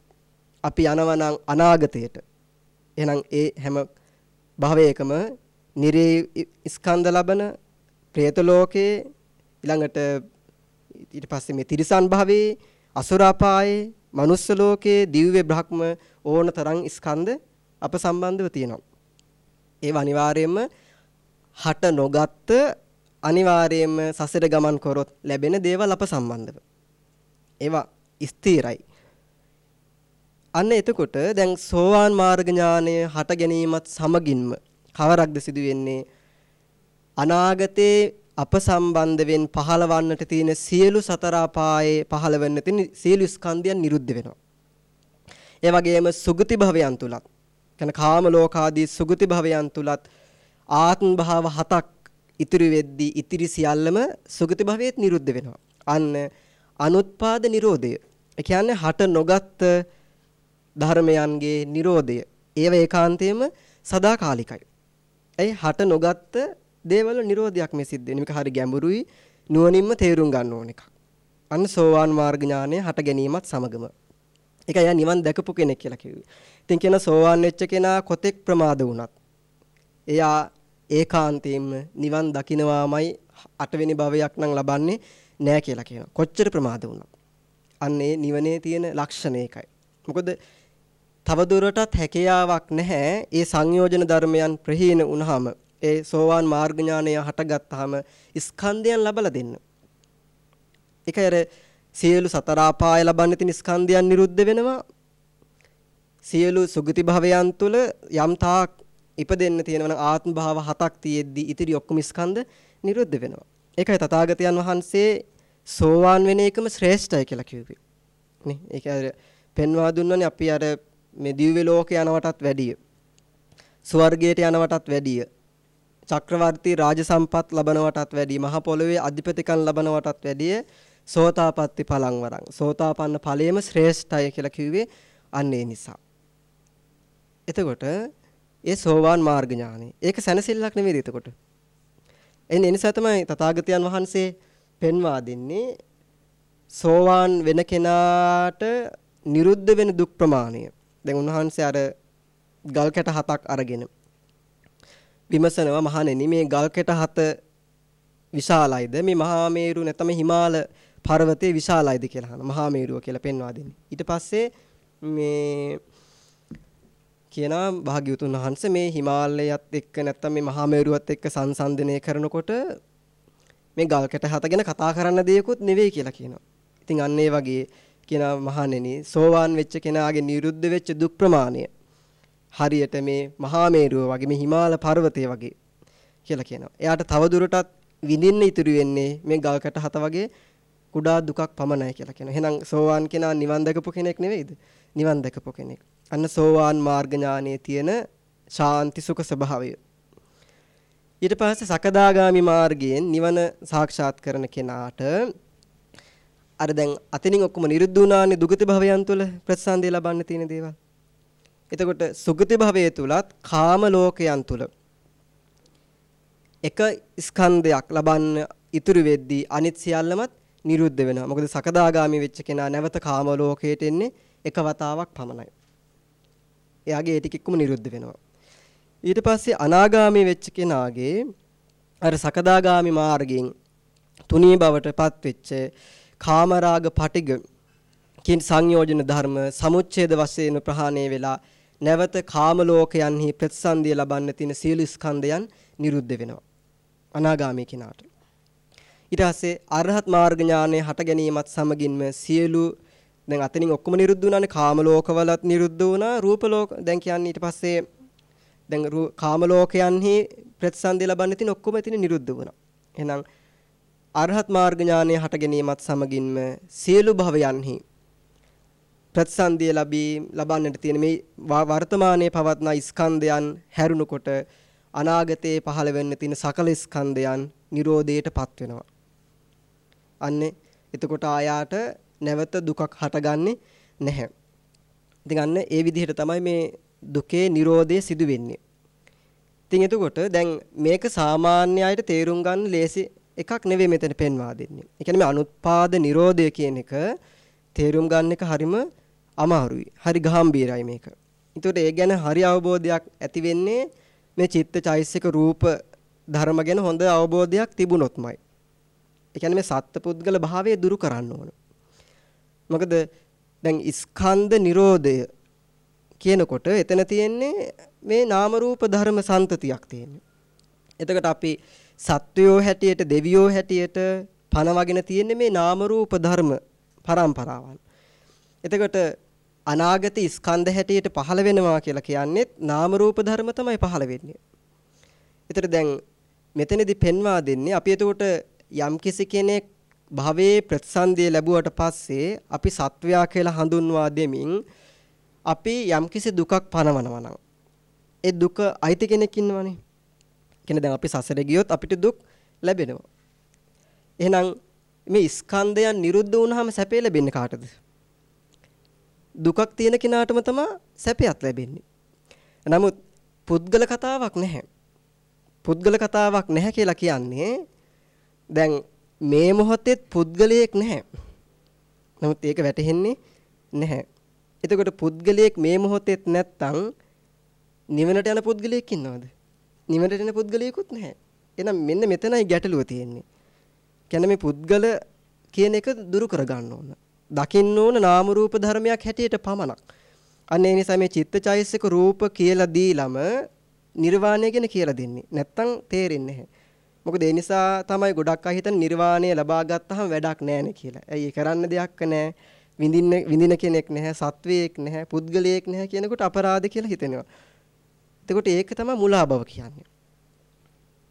අපි යනවා නම් අනාගතයට එහෙනම් ඒ හැම භවයකම නිරේ ස්කන්ධ ලබන പ്രേත ලෝකයේ ඊළඟට ඊට පස්සේ මේ තිරිසන් භවයේ අසුරාපායේ මනුස්ස ලෝකයේ දිව්‍ය බ්‍රහ්ම ඕන තරම් ස්කන්ධ අප සම්බන්ධව තියෙනවා. ඒව අනිවාර්යයෙන්ම හට නොගත්ත අනිවාර්යයෙන්ම සසර ගමන් කරොත් ලැබෙන දේවල් අප සම්බන්ධව. ඒවා ස්ථිරයි. අන්න එතකොට දැන් සෝවාන් මාර්ග ඥානය හට ගැනීමත් සමගින්ම කවරක්ද සිදු වෙන්නේ අනාගතේ අප සම්බන්ධයෙන් පහළවන්නට තියෙන සියලු සතර අපායේ පහළවෙන්න තියෙන සියලු ස්කන්ධයන් නිරුද්ධ වෙනවා. ඒ වගේම සුගති භවයන් තුලත් කියන කාම ලෝකාදී සුගති භවයන් තුලත් ආත්ම භාව හතක් ඉතිරි වෙද්දී ඉතිරි සියල්ලම සුගති භවයේත් නිරුද්ධ වෙනවා. අන්න අනුත්පාද නිරෝධය. ඒ කියන්නේ හට නොගත් ධර්මයන්ගේ නිරෝධය. ඒව ඒකාන්තයෙන්ම සදාකාලිකයි. ඒ හට නොගත් දේවල් නිරෝධයක් මේ සිද්ධ වෙන. මේක හරි ගැඹුරුයි නුවණින්ම තේරුම් ගන්න ඕන එකක්. අන්න සෝවාන් මාර්ග ඥානය හට ගැනීමත් සමගම. ඒක අය නිවන් දැකපු කෙනෙක් කියලා කිව්වේ. ඉතින් කියන සෝවාන් වෙච්ච කෙනා කොතෙක් ප්‍රමාද වුණත් එයා ඒකාන්තයෙන්ම නිවන් දකින්නවාමයි අටවෙනි භවයක් නම් ලබන්නේ නෑ කියලා කියනවා. කොච්චර ප්‍රමාද වුණත්. අන්නේ නිවනේ තියෙන ලක්ෂණ ඒකයි. මොකද තවදුරටත් හැකියාවක් නැහැ ඒ සංයෝජන ධර්මයන් ප්‍රහීන වුණාම ඒ සෝවාන් මාර්ග ඥානය හටගත්තාම ස්කන්ධයන් ලබලා දෙන්න. ඒකයි අර සියලු සතර ආපාය ලබන්න තියෙන ස්කන්ධයන් නිරුද්ධ වෙනවා. සියලු සුගති භවයන් තුල යම් තාක් ඉපදෙන්න තියෙනවන ආත්ම භාව හතක් තියෙද්දි ඉතිරි ඔක්කොම ස්කන්ධ නිරුද්ධ වෙනවා. ඒකයි තථාගතයන් වහන්සේ සෝවාන් වෙන එකම ශ්‍රේෂ්ඨයි කියලා කිව්වේ. නේ? ඒක අර පෙන්වා දුන්නනේ අපි අර මේ දිව්‍ය ලෝක යනවටත් වැඩිය. ස්වර්ගයට යනවටත් වැඩිය. චක්‍රවර්ති රාජ සම්පත් ලබනවටත් වැඩිය. මහ පොළොවේ අධිපතිකම් ලබනවටත් වැඩිය සෝතාපට්ටි ඵලං වරං. සෝතාපන්න ඵලයේම ශ්‍රේෂ්ඨය කියලා කිව්වේ අන්න ඒ නිසා. එතකොට ඒ සෝවාන් මාර්ග ඥානෙ. ඒක සැනසෙල්ලක් නෙවෙයි එතකොට. එන්නේ නිසා තමයි තථාගතයන් වහන්සේ පෙන්වා දෙන්නේ සෝවාන් වෙන කෙනාට නිරුද්ධ වෙන දුක් ප්‍රමාණය. දැන් උන්වහන්සේ අර ගල් කැට හතක් අරගෙන විමසනවා මහණෙනි මේ ගල් කැට හත විශාලයිද මේ මහා මේරු නැත්නම් හිමාල පර්වතයේ විශාලයිද කියලා අහනවා මහා මේරුව කියලා පෙන්වා දෙන්නේ. ඊට පස්සේ මේ කියනවා භාග්‍යවතුන් වහන්සේ මේ හිමාලයත් එක්ක නැත්නම් මේ මහා මේරුවත් එක්ක සංසන්දනය කරනකොට මේ ගල් කැට හත ගැන කතා කරන්න දෙයක්වත් නෙවෙයි කියලා කියනවා. ඉතින් අන්න ඒ වගේ කියනවා මහණෙනි සෝවාන් වෙච්ච කෙනාගේ නිරුද්ධ වෙච්ච දුක් ප්‍රමාණය හරියට මේ මහා මේරුව වගේ මේ හිමාල පර්වතය වගේ කියලා කියනවා. එයාට තවදුරටත් විඳින්න ඉතුරු වෙන්නේ මේ ගල්කට හත වගේ කුඩා දුකක් පමණයි කියලා කියනවා. එහෙනම් සෝවාන් කෙනා නිවන් දැකපු කෙනෙක් නෙවෙයිද? නිවන් දැකපු කෙනෙක්. අන්න සෝවාන් මාර්ග ඥානයේ තියෙන ශාන්ති සුඛ ස්වභාවය. ඊට පස්සේ සකදාගාමි මාර්ගයෙන් නිවන සාක්ෂාත් කරන කෙනාට අර දැන් අතනින් ඔක්කොම නිරුද්ධ වුණානේ දුගති භවයන් තුළ ප්‍රතිසන්දිය ලබන්න තියෙන දේවල්. එතකොට සුගති භවයේ තුලත් කාම ලෝකයන් තුල එක ස්කන්ධයක් ලබන්න ඉතුරු වෙද්දී අනිත් සියල්ලමත් නිරුද්ධ වෙනවා. මොකද සකදාගාමි වෙච්ච කෙනා නැවත කාම ලෝකයට එන්නේ එක වතාවක් පමණයි. එයාගේ ඒ ටික එක්කම නිරුද්ධ වෙනවා. ඊට පස්සේ අනාගාමි වෙච්ච කෙනාගේ අර සකදාගාමි මාර්ගයෙන් තුනී බවටපත් වෙච්ච කාමරාග පටිග කින් සංයෝජන ධර්ම සමුච්ඡේද වශයෙන් ප්‍රහාණය වෙලා නැවත කාම ලෝකයන්හි ප්‍රතිසන්දිය ලබන්න තියෙන සීල ස්කන්ධයන් නිරුද්ධ වෙනවා. අනාගාමී කෙනාට. ඊට පස්සේ අරහත් මාර්ග ඥානය හට ගැනීමත් සමගින්ම සියලු දැන් අතනින් ඔක්කොම නිරුද්ධ වුණානේ. කාම ලෝකවලත් නිරුද්ධ වුණා. රූප ලෝක දැන් කියන්නේ ඊට පස්සේ දැන් කාම ලෝකයන්හි ප්‍රතිසන්දිය ලබන්න තියෙන ඔක්කොම එතන නිරුද්ධ වුණා. එහෙනම් අරහත් මාර්ග ඥානය හට ගැනීමත් සමගින්ම සියලු භවයන්හි ප්‍රතිසන්දිය ලැබී ලබන්නට තියෙන මේ වර්තමානයේ පවත්න ස්කන්ධයන් හැරුණකොට අනාගතයේ පහළ වෙන්න තියෙන සකල ස්කන්ධයන් Nirodheටපත් වෙනවා. අන්නේ එතකොට ආයාට නැවත දුකක් හටගන්නේ නැහැ. ඉතින් අන්න ඒ විදිහට තමයි මේ දුකේ Nirodhe සිදු වෙන්නේ. ඉතින් එතකොට දැන් මේක සාමාන්‍ය අයට තේරුම් ගන්න ලේසි එකක් නෙවෙයි මෙතන පෙන්වා දෙන්නේ. ඒ කියන්නේ මේ අනුත්පාද නිරෝධය කියන එක තේරුම් ගන්න එක හරිම අමාරුයි. හරි ගැඹීරයි මේක. ඒතකොට ඒ ගැන හරි අවබෝධයක් ඇති වෙන්නේ මේ චිත්ත චෛසික රූප ධර්ම ගැන හොඳ අවබෝධයක් තිබුණොත්මයි. ඒ කියන්නේ මේ සත්පුද්ගල භාවය දුරු කරන්න ඕන. මොකද දැන් ස්කන්ධ නිරෝධය කියනකොට එතන තියෙන්නේ මේ නාම රූප ධර්ම සම්තතියක් තියෙන්නේ. එතකොට අපි සත්වයෝ හැටියට දෙවියෝ හැටියට පනවගෙන තියෙන්නේ මේ නාම රූප ධර්ම පරම්පරාවන්. එතකොට අනාගත ස්කන්ධ හැටියට පහළ වෙනවා කියලා කියන්නේත් නාම රූප ධර්ම තමයි පහළ වෙන්නේ. ඒතර දැන් මෙතනදී පෙන්වා දෙන්නේ අපි එතකොට යම්කිසි කෙනෙක් භවයේ ප්‍රතිසන්දිය ලැබුවට පස්සේ අපි සත්වයා කියලා හඳුන්වා දෙමින් අපි යම්කිසි දුකක් පනවනවා නම් ඒ දුක අයිති කෙනෙක් ඉන්නවනේ. කියන්නේ දැන් අපි සසර ගියොත් අපිට දුක් ලැබෙනවා. එහෙනම් මේ ස්කන්ධයන් නිරුද්ධ වුණාම සැපේ ලැබෙන්නේ කාටද? දුකක් තියෙන කෙනාටම තමයි සැපයක් ලැබෙන්නේ. නමුත් පුද්ගල කතාවක් නැහැ. පුද්ගල කතාවක් නැහැ කියලා කියන්නේ දැන් මේ මොහොතේ පුද්ගලයෙක් නැහැ. නමුත් ඒක වැටහෙන්නේ නැහැ. එතකොට පුද්ගලයෙක් මේ මොහොතේත් නැත්තම් නිවනට යන පුද්ගලයෙක් ඉන්නවද? නිවනට යන පුද්ගලයෙකුත් නැහැ. එහෙනම් මෙන්න මෙතනයි ගැටලුව තියෙන්නේ. කියන්නේ මේ පුද්ගල කියන එක දුරු කරගන්න ඕන. දකින්න ඕන නාම රූප ධර්මයක් හැටියට පමණක්. අන්න ඒ නිසා මේ චිත්තචෛසික රූප කියලා දීලම නිර්වාණය ගැන කියලා දෙන්නේ. නැත්තම් තේරෙන්නේ නැහැ. මොකද ඒ නිසා තමයි ගොඩක් අය හිතන නිර්වාණය ලබා ගත්තාම වැඩක් නැහැ කියලා. ඇයි කරන්න දෙයක් නැහැ. විඳින්න විඳින කෙනෙක් නැහැ, සත්වයෙක් නැහැ, පුද්ගලයෙක් නැහැ කියනකොට අපරාධ කියලා හිතෙනවා. එතකොට ඒක තමයි මුලාභව කියන්නේ.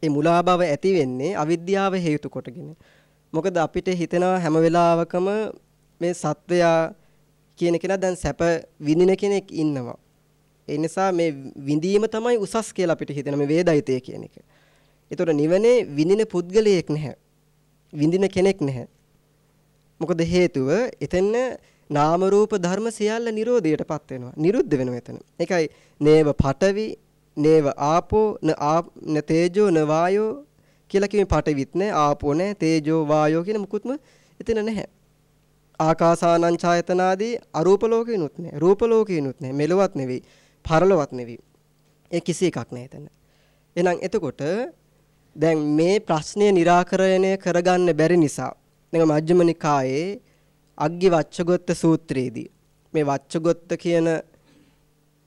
ඒ මුලාභව ඇති වෙන්නේ අවිද්‍යාව හේතු කොටගෙන. මොකද අපිට හිතෙනවා හැම වෙලාවකම මේ සත්වයා කියන කෙනා දැන් සැප විඳින කෙනෙක් ඉන්නවා. ඒ නිසා මේ විඳීම තමයි උසස් කියලා අපිට හිතෙන මේ වේදයිතය කියන එක. ඒතකොට නිවනේ විඳින පුද්ගලයෙක් නැහැ. විඳින කෙනෙක් නැහැ. මොකද හේතුව එතන නාම රූප ධර්ම සියල්ල Nirodhaයටපත් වෙනවා. නිරුද්ධ වෙනවා එතන. ඒකයි නේව පඨවි, නේව ආපෝ, න ආප න තේජෝ, න වායෝ කියලා කිව්වේ පඨවිත් නෑ, ආපෝ නෑ, තේජෝ වායෝ කියන මුකුත්ම එතන නැහැ. ආකාසානං ඡායතනාදී අරූප ලෝකේනුත් නැහැ. රූප ලෝකේනුත් නැහැ. මෙලොවත් නෙවෙයි. පරලොවත් නෙවෙයි. ඒ කිසි එකක් නැහැ එතන. එහෙනම් එතකොට දැන් මේ ප්‍රශ්නය निराකරණය කරගන්න බැරි නිසා දැන් මජ්ක්‍ධිම නිකායේ අග්ගි වච්චගොත්ත සූත්‍රයේදී මේ වච්චගොත්ත කියන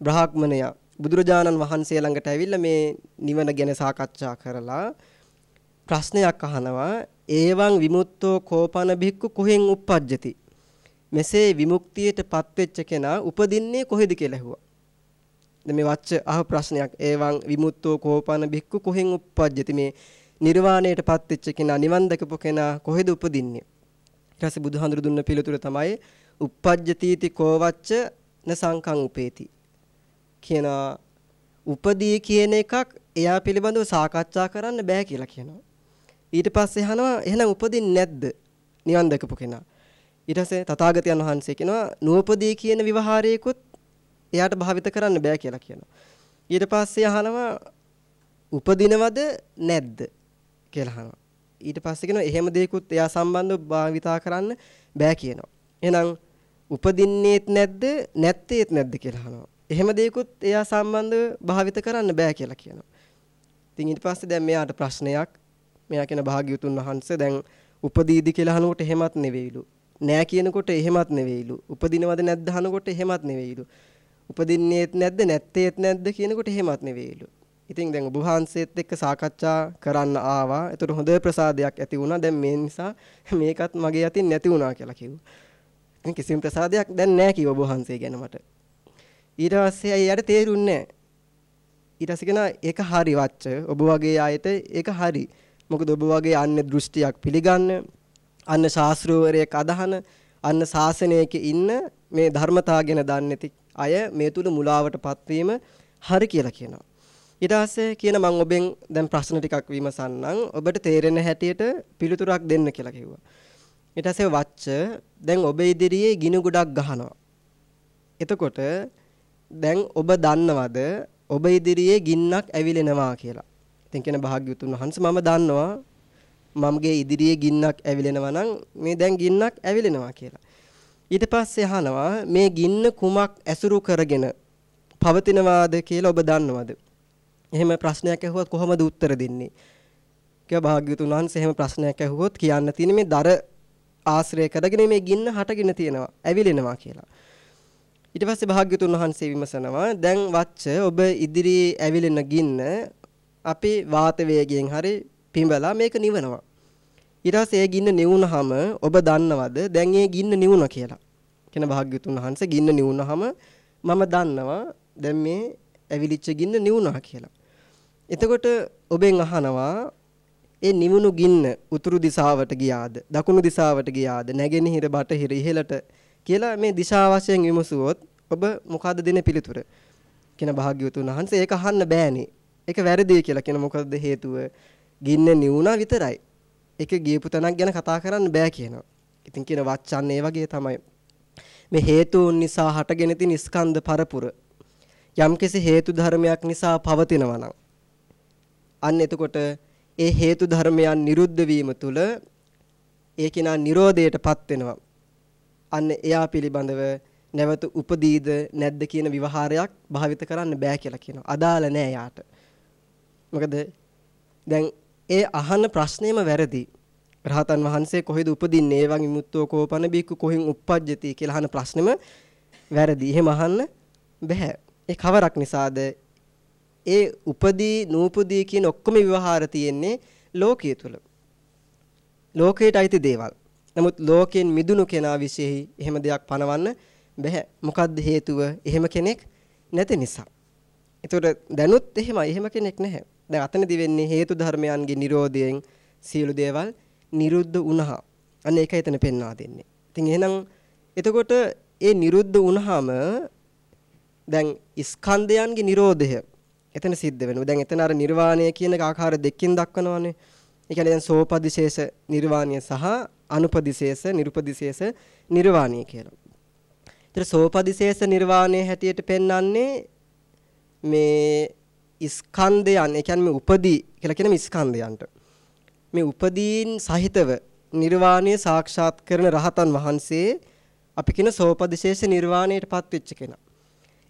බ්‍රාහ්මණයා බුදුරජාණන් වහන්සේ ළඟට ඇවිල්ලා මේ නිවන ගැන සාකච්ඡා කරලා ප්‍රශ්නයක් අහනවා. ඒවං විමුක්තෝ කෝපන භික්ඛු කොහෙන් uppajjati? මෙසේ විමුක්තියට පත්වෙච්ච කෙනා උපදින්නේ කොහෙද කියලා ඇහුවා. දැන් මේ වච්ච අහ ප්‍රශ්නයක්. ඒවං විමුක්තෝ කෝපන භික්ඛු කොහෙන් uppajjati? මේ නිර්වාණයට පත්වෙච්ච කෙනා නිවන් දැකපු කෙනා කොහෙද උපදින්නේ? ඊට පස්සේ බුදුහාඳුරු දුන්න පිළිතුර තමයි uppajjati කෝවච්ච න සංකං උපේති කියන උපදී කියන එකක් එයා පිළිබඳව සාකච්ඡා කරන්න බෑ කියලා කියනවා ඊට පස්සේ අහනවා එහෙනම් උපදින්නේ නැද්ද නිවන් දැකපු කෙනා ඊට පස්සේ තථාගතයන් වහන්සේ කියනවා නුවපදී කියන විවහාරයකුත් එයාට භාවිත කරන්න බෑ කියලා කියනවා. ඊට පස්සේ අහනවා උපදිනවද නැද්ද කියලා අහනවා. ඊට පස්සේ කියනවා එහෙම දෙයක්වත් එයා සම්බන්ධව භාවිතා කරන්න බෑ කියනවා. එහෙනම් උපදින්නේත් නැද්ද නැත්තේත් නැද්ද කියලා අහනවා. එහෙම දෙයක්වත් එයා සම්බන්ධව භාවිත කරන්න බෑ කියලා කියනවා. ඉතින් ඊට පස්සේ දැන් මෙයාට ප්‍රශ්නයක් මෙයා කියන භාග්‍යතුන් වහන්සේ දැන් උපදීදි කියලා අහනකොට එහෙමත් නෙවෙයිලු. නෑ කියනකොට එහෙමත් නෙවෙයිලු. උපදිනවද නැද්ද අහනකොට එහෙමත් නෙවෙයිලු. උපදින්නේත් නැද්ද නැත්තේත් නැද්ද කියනකොට එහෙමත් නෙවෙයිලු. ඉතින් දැන් ඔබ වහන්සේත් එක්ක සාකච්ඡා කරන්න ආවා. ඒතර හොඳ ප්‍රසාදයක් ඇති වුණා. දැන් මේ නිසා මේකත් මගේ අතින් නැති වුණා කියලා කිව්වා. ඉතින් කිසිම ප්‍රසාදයක් දැන් නැහැ කිව්ව ඔබ වහන්සේ ගැන මට. ඊට පස්සේ අයියට තේරුන්නේ ඊට පස්සේ කෙනා ඒක හරි වච්ච. ඔබ වගේ අයට ඒක හරි. මොකද ඔබ වගේ අන්න දෘෂ්ටියක් පිළිගන්න අන්න ශාස්ත්‍රවරයෙක් අදහන අන්න ශාසනයක ඉන්න මේ ධර්මතා ගැන දන්නේ නැති අය මේ තුල මුලාවටපත් වීම හරි කියලා කියනවා. ඊට පස්සේ කියන මම ඔබෙන් දැන් ප්‍රශ්න ටිකක් විමසන්නම්. ඔබට තේරෙන හැටියට පිළිතුරක් දෙන්න කියලා කිව්වා. ඊට පස්සේ වච්ච දැන් ඔබ ඉදිරියේ ගිනි ගොඩක් ගහනවා. එතකොට දැන් ඔබ දන්නවද ඔබ ඉදිරියේ ගින්නක් ඇවිලෙනවා කියලා. ඉතින් කියන භාග්‍යවතුන් වහන්සේ මම දන්නවා මමගේ ඉදිරියේ ගින්නක් ඇවිලෙනවා නම් මේ දැන් ගින්නක් ඇවිලෙනවා කියලා. ඊට පස්සේ අහනවා මේ ගින්න කුමක් ඇසුරු කරගෙන පවතිනවාද කියලා ඔබ දන්නවද? එහෙම ප්‍රශ්නයක් ඇහුවොත් කොහොමද උත්තර දෙන්නේ? කියලා භාග්‍යවතුන් වහන්සේ එහෙම ප්‍රශ්නයක් ඇහුවොත් කියන්න තියෙන්නේ මේ දර ආශ්‍රය කරගෙන මේ ගින්න හටගෙන තියෙනවා, ඇවිලෙනවා කියලා. ඊට පස්සේ භාග්‍යතුන් වහන්සේ විමසනවා දැන් වච්ච ඔබ ඉදිරියේ ඇවිලෙන ගින්න අපි වාත වේගයෙන් හරි පිඹලා මේක නිවනවා. ඊට පස්සේ ඒ ගින්න නිවුනහම ඔබ දන්නවද දැන් ඒ ගින්න නිවුණා කියලා. කියන භාග්‍යතුන් වහන්සේ ගින්න නිවුනහම මම දන්නවා දැන් මේ ඇවිලිච්ච ගින්න නිවුණා කියලා. එතකොට ඔබෙන් අහනවා ඒ නිවුණු ගින්න උතුරු දිශාවට ගියාද දකුණු දිශාවට ගියාද නැගෙනහිර බටහිර ඉහළට කියලා මේ දිශා වශයෙන් විමසුවොත් ඔබ මොකද්ද දෙන පිළිතුර? කියන භාග්‍යවතුන් වහන්සේ ඒක අහන්න බෑනේ. ඒක වැරදි කියලා කියන මොකද්ද හේතුව? ගින්න නිවුණා විතරයි. ඒක ගියපු තැනක් ගැන කතා කරන්න බෑ කියනවා. ඉතින් කියන වච්චන් ඒ වගේ තමයි. මේ හේතුන් නිසා හටගෙන තියෙන ස්කන්ධ පරපුර. යම්කිසි හේතු ධර්මයක් නිසා පවතිනවා නම්. අන්න එතකොට ඒ හේතු ධර්මයන් නිරුද්ධ වීම තුළ ඒ කෙනා Nirodhaයටපත් වෙනවා. අන්න එයා පිළිබඳව නැවත උපදීද නැද්ද කියන විවහාරයක් භාවිත කරන්න බෑ කියලා කියනවා. අදාළ නෑ යාට. මොකද දැන් ඒ අහන ප්‍රශ්නේම වැරදි. රහතන් වහන්සේ කොහෙද උපදින්නේ? ඒ වගේ මුත්තෝ කෝපන බික්කු කොහෙන් උප්පජ්ජති කියලා අහන ප්‍රශ්නෙම වැරදි. එහෙම අහන්න බෑ. ඒ කවරක් නිසාද ඒ උපදී නූපදී කියන ඔක්කොම විවහාර තියෙන්නේ ලෝකයේ තුල. ලෝකයට අයිති දේවල්. නමුත් ලෝකයෙන් මිදුණු කෙනා විශේෂයි එහෙම දෙයක් පනවන්න බැහැ. මොකද්ද හේතුව? එහෙම කෙනෙක් නැති නිසා. ඒතකොට දැනුත් එහෙමයි. එහෙම කෙනෙක් නැහැ. දැන් අතනදි වෙන්නේ හේතු ධර්මයන්ගේ Nirodhayen සියලු දේවල් නිරුද්ධ වුණා. අන්න ඒකයි එතන පෙන්වා දෙන්නේ. ඉතින් එහෙනම් එතකොට ඒ නිරුද්ධ වුණාම දැන් ස්කන්ධයන්ගේ Nirodhaය එතන සිද්ධ වෙනවා. දැන් එතන අර නිර්වාණය කියන ආකාර දෙකකින් දක්වනවානේ. ඒ කියන්නේ දැන් සෝපදිශේෂ නිර්වාණය සහ අනුපදිශේෂ නිරුපදිශේෂ නිර්වාණය කියලා. ඒතර සෝපදිශේෂ නිර්වාණය හැටියට පෙන්වන්නේ මේ ස්කන්ධයන් ඒ කියන්නේ උපදී කියලා කියන මේ ස්කන්ධයන්ට. මේ උපදීන් සහිතව නිර්වාණය සාක්ෂාත් කරන රහතන් වහන්සේ අපි කියන සෝපදිශේෂ නිර්වාණයටපත් වෙච්ච කෙනා.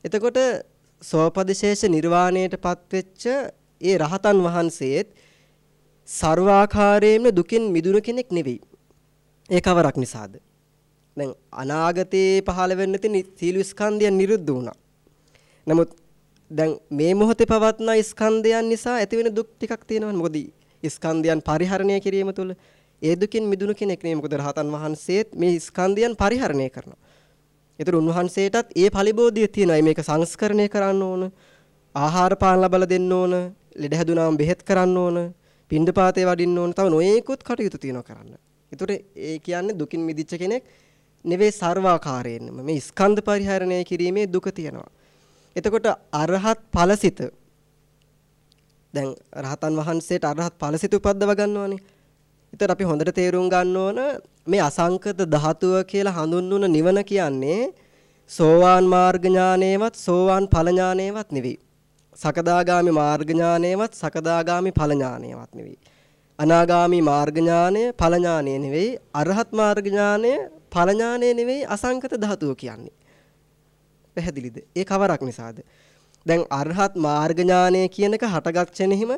එතකොට සෝපදිශේෂ නිර්වාණයටපත් වෙච්ච ඒ රහතන් වහන්සේත් ਸਰවාකාරයෙන්ම දුකින් මිදුණු කෙනෙක් නෙවෙයි. ඒ කවරක් නිසාද? දැන් අනාගතේ පහළ වෙන්න තියෙන සීල ස්කන්ධයන් නිරුද්ධ වුණා. නමුත් දැන් මේ මොහොතේ පවත්න ස්කන්ධයන් නිසා ඇතිවෙන දුක් ටිකක් තියෙනවා. මොකද ස්කන්ධයන් පරිහරණය කිරීම තුළ ඒ දුකින් මිදුණු කෙනෙක් නෙවෙයි. මොකද රහතන් වහන්සේත් මේ ස්කන්ධයන් පරිහරණය කරනවා. ඒතර උන්වහන්සේටත් ඒ ඵලිබෝධිය තියෙනයි මේක සංස්කරණය කරන්න ඕන. ආහාර පාන ලබලා දෙන්න ඕන. ලෙඩ හැදුනාම බෙහෙත් කරන්න ඕන. පින්ඩපාතේ වඩින්න ඕන. තව නොයෙකුත් කටයුතු තියෙනවා කරන්න. ඒතර ඒ කියන්නේ දුකින් මිදිච්ච කෙනෙක් නෙවෙයි ਸਰවාකාරයෙන්ම මේ ස්කන්ධ පරිහරණය කිරීමේ දුක තියෙනවා. එතකොට අරහත් ඵලසිත දැන් රහතන් වහන්සේට අරහත් ඵලසිත උපද්දව ගන්නවානේ. ඒතර අපි හොඳට තේරුම් ගන්න ඕන මේ අසංකත ධාතුව කියලා හඳුන්වන නිවන කියන්නේ සෝවාන් මාර්ග ඥානේවත් සෝවාන් ඵල ඥානේවත් නෙවෙයි. සකදාගාමි මාර්ග ඥානේවත් සකදාගාමි ඵල ඥානේවත් නෙවෙයි. අනාගාමි මාර්ග ඥානය ඵල ඥානය නෙවෙයි අරහත් මාර්ග ඥානය ඵල ඥානය නෙවෙයි අසංකත ධාතුව කියන්නේ. පැහැදිලිද? ඒ කවරක් නිසාද? දැන් අරහත් මාර්ග ඥානය කියන එක හටගත් ක්ෂණෙහිම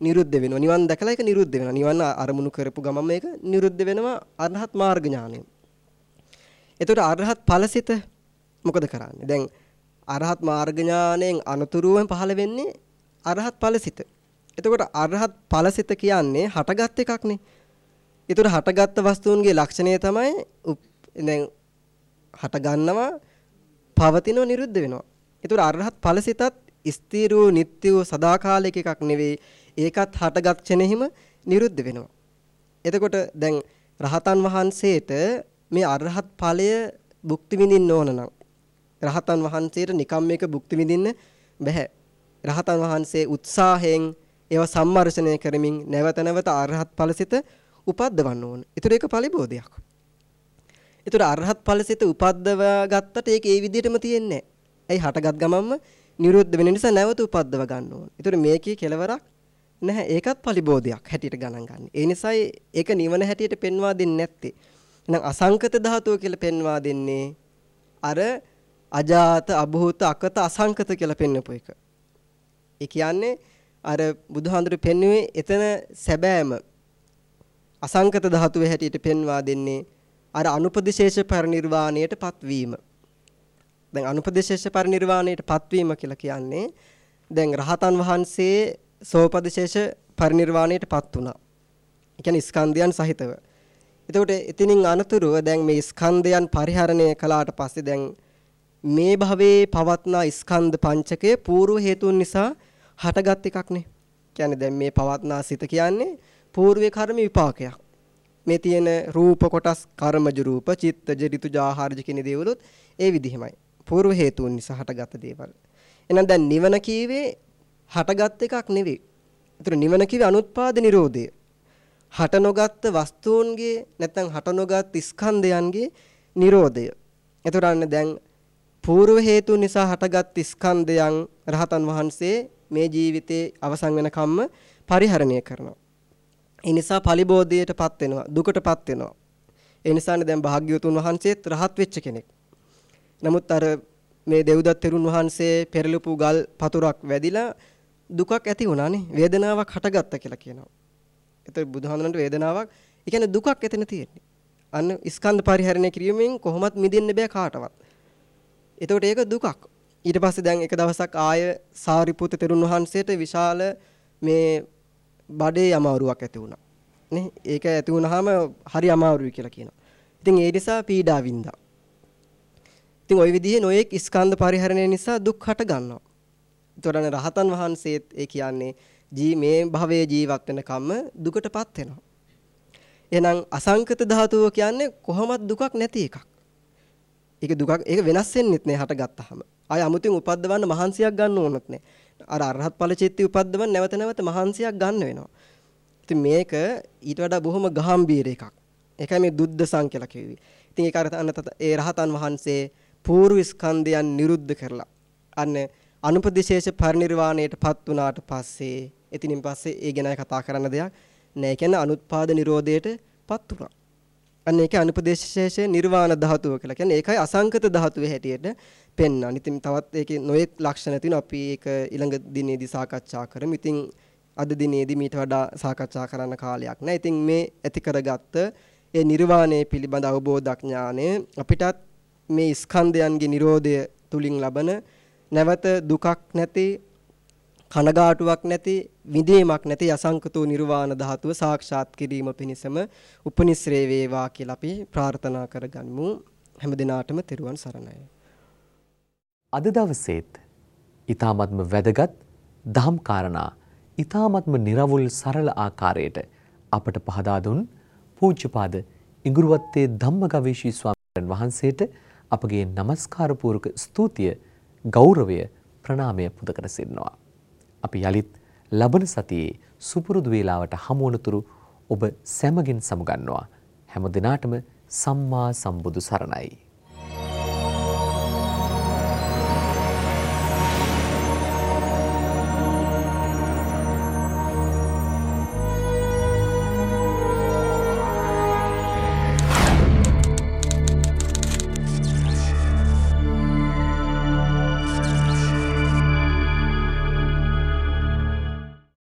නිරුද්ධ වෙනවා. නිවන් දැකලා ඒක නිරුද්ධ වෙනවා. නිවන් අරමුණු කරපු ගමන් මේක නිරුද්ධ වෙනවා අරහත් මාර්ග ඥානයෙන්. එතකොට අරහත් ඵලසිත මොකද කරන්නේ? දැන් අරහත් මාර්ග ඥාණයෙන් අනතුරුවෙන් පහළ වෙන්නේ අරහත් ඵලසිත. එතකොට අරහත් ඵලසිත කියන්නේ හටගත් එකක්නේ. ඒතර හටගත්ත වස්තුන්ගේ ලක්ෂණය තමයි දැන් හට ගන්නවා පවතිනව නිරුද්ධ වෙනවා. ඒතර අරහත් ඵලසිතත් ස්ථිර වූ නිට්ටය වූ සදාකාලික එකක් නෙවෙයි ඒකත් හටගත් ක්ෂණෙහිම නිරුද්ධ වෙනවා. එතකොට දැන් රහතන් වහන්සේට මේ අරහත් ඵලය භුක්ති විඳින්න ඕන නම් රහතන් වහන්සේට නිකම් මේක භුක්ති විඳින්න බෑ. රහතන් වහන්සේ උත්සාහයෙන් ඒව සම්මර්ෂණය කරමින් නැවත නැවත අරහත් ඵලසිත උපද්දවන්න ඕන. ඒතර ඒක ඵලිබෝධයක්. ඒතර අරහත් ඵලසිත උපද්දව ගත්තට ඒක ඒ විදිහටම තියෙන්නේ නැහැ. ඇයි හටගත් ගමන්ම නිරුද්ධ වෙන නිසා නැවත උපද්දව ගන්න ඕන. ඒතර මේකේ කෙලවරක් නැහැ. ඒකත් පරිබෝධයක් හැටියට ගණන් ගන්න. ඒ නිසායි ඒක නිවන හැටියට පෙන්වා දෙන්නේ නැත්තේ. එහෙනම් අසංකත ධාතුව කියලා පෙන්වා දෙන්නේ අර අජාත අභූත අකත අසංකත කියලා පෙන්වපු එක. ඒ කියන්නේ අර බුදුහාඳුරු පෙන්වුවේ එතන සැබෑම අසංකත ධාතුවේ හැටියට පෙන්වා දෙන්නේ අර අනුපදිශේෂ පරිනිර්වාණයට පත්වීම. දැන් අනුපදිශේෂ පරිනිර්වාණයට පත්වීම කියලා කියන්නේ දැන් රහතන් වහන්සේ සෝපදිශේෂ පරිනිර්වාණයට පත් වුණා. ඒ කියන්නේ ස්කන්ධයන් සහිතව. එතකොට එතනින් අනතුරුව දැන් මේ ස්කන්ධයන් පරිහරණය කළාට පස්සේ දැන් මේ භවයේ පවත්නා ස්කන්ධ පංචකය పూర్ව හේතුන් නිසා හටගත් එකක්නේ. කියන්නේ දැන් මේ පවත්නා සිත කියන්නේ పూర్ව කර්ම විපාකයක්. මේ තියෙන රූප කොටස් කර්මජ රූප, චිත්තජ ඍතුජ ආහාරජ කියන දේවලුත් ඒ විදිහමයි. పూర్ව හේතුන් නිසා හටගත් දේවල්. එහෙනම් දැන් නිවන කීවේ හටගත් එකක් නෙවෙයි. ඒතර නිවන කිවි අනුත්පාද නිරෝධය. හට නොගත් වස්තුන්ගේ නැත්නම් හට නොගත් ස්කන්ධයන්ගේ නිරෝධය. ඒතර අන්න දැන් పూర్ව හේතු නිසා හටගත් ස්කන්ධයන් රහතන් වහන්සේ මේ ජීවිතේ අවසන් වෙනකම්ම පරිහරණය කරනවා. ඒ නිසා පලිබෝධියටපත් වෙනවා, දුකටපත් වෙනවා. ඒ නිසානේ දැන් භාග්‍යවතුන් වහන්සේත් රහත් වෙච්ච කෙනෙක්. නමුත් අර මේ දෙව්දත් තෙරුන් වහන්සේ පෙරලපු ගල් පතුරක් වැදිලා දුකක් ඇති වුණානේ. වේදනාවක් හටගත්තා කියලා කියනවා. ඒතර බුදුහාමුදුරන්ට වේදනාවක්, ඒ කියන්නේ දුකක් එතන තියෙන්නේ. අන්න ස්කන්ධ පරිහරණය කිරීමෙන් කොහොමත් මිදෙන්න බෑ කාටවත්. එතකොට ඒක දුකක්. ඊට පස්සේ දැන් එක දවසක් ආය සාරිපුත්ත තෙරුන් වහන්සේට විශාල මේ බඩේ අමාරුවක් ඇති වුණා. නේ? ඒක ඇති වුණාම හරි අමාරුයි කියලා කියනවා. ඉතින් ඒ නිසා පීඩා වින්දා. ඉතින් ওই විදිහේ නොයෙක් ස්කන්ධ පරිහරණය නිසා දුක් හට ගන්නවා. ඒතරන රහතන් වහන්සේත් ඒ කියන්නේ ජී මේ භවයේ ජීවත් වෙන කම්ම දුකටපත් වෙනවා. එහෙනම් අසංකත ධාතුව කියන්නේ කොහොමත් දුකක් නැති එකක්. ඒක දුකක් ඒක වෙනස් වෙන්නෙත් නෑ හටගත්තාම. ආය අමුතුන් උපද්දවන්න මහන්සියක් ගන්න ඕනත් නෑ. අර අරහත් ඵල චිත්ති උපද්දවන්න නැවත නැවත මහන්සියක් ගන්න වෙනවා. ඉතින් මේක ඊට වඩා බොහොම ගාම්භීර එකක්. ඒකයි මේ දුද්දසං කියලා කිව්වේ. ඉතින් ඒක අර ඒ රහතන් වහන්සේ పూర్ව ස්කන්ධයන් නිරුද්ධ කරලා අන්න අනුපදිශේෂ පරිනිර්වාණයටපත් වුණාට පස්සේ එතිනින් පස්සේ ඒ ගැන කතා කරන්න දෙයක් නෑ. කියන්නේ අනුත්පාද නිරෝධයටපත් වුණා. අන්න ඒකේ අනුපදේශේෂ නිර්වාණ ධාතුව කියලා. කියන්නේ ඒකයි අසංකත ධාතුවේ හැටියට පෙන්වන. ඉතින් තවත් ඒකේ නොයෙක් ලක්ෂණ තියෙනවා. අපි ඒක ඊළඟ දිනේදී සාකච්ඡා කරමු. ඉතින් අද දිනේදී මීට වඩා සාකච්ඡා කරන්න කාලයක් නැහැ. ඉතින් මේ ඇති කරගත්ත ඒ නිර්වාණය පිළිබඳ අවබෝධඥානය අපිටත් මේ ස්කන්ධයන්ගේ Nirodha තුලින් ලබන නැවත දුකක් නැති කනගාටුවක් නැති විඳීමක් නැති අසංකතෝ නිර්වාණ ධාතුව සාක්ෂාත් කිරීම පිණිසම උපනිශ්‍රේ වේවා කියලා අපි ප්‍රාර්ථනා කරගනිමු හැම දිනාටම තෙරුවන් සරණයි අද දවසේත් ඊ타මත්ම වැදගත් දහම් කාරණා ඊ타මත්ම निराවුල් සරල ආකාරයට අපට පහදා දුන් පූජ්‍යපාද ඉඟුරුවත්තේ ධම්මගවීෂී ස්වාමීන් වහන්සේට අපගේ নমස්කාර පූර්වක ස්තුතිය ගෞරවය ප්‍රණාමය පුද කර සිටිනවා. අපි යලිත් ලබන සතියේ සුපුරුදු වේලාවට හමු වනතුරු ඔබ සැමගින් සමුගන්නවා. හැම දිනාටම සම්මා සම්බුදු සරණයි.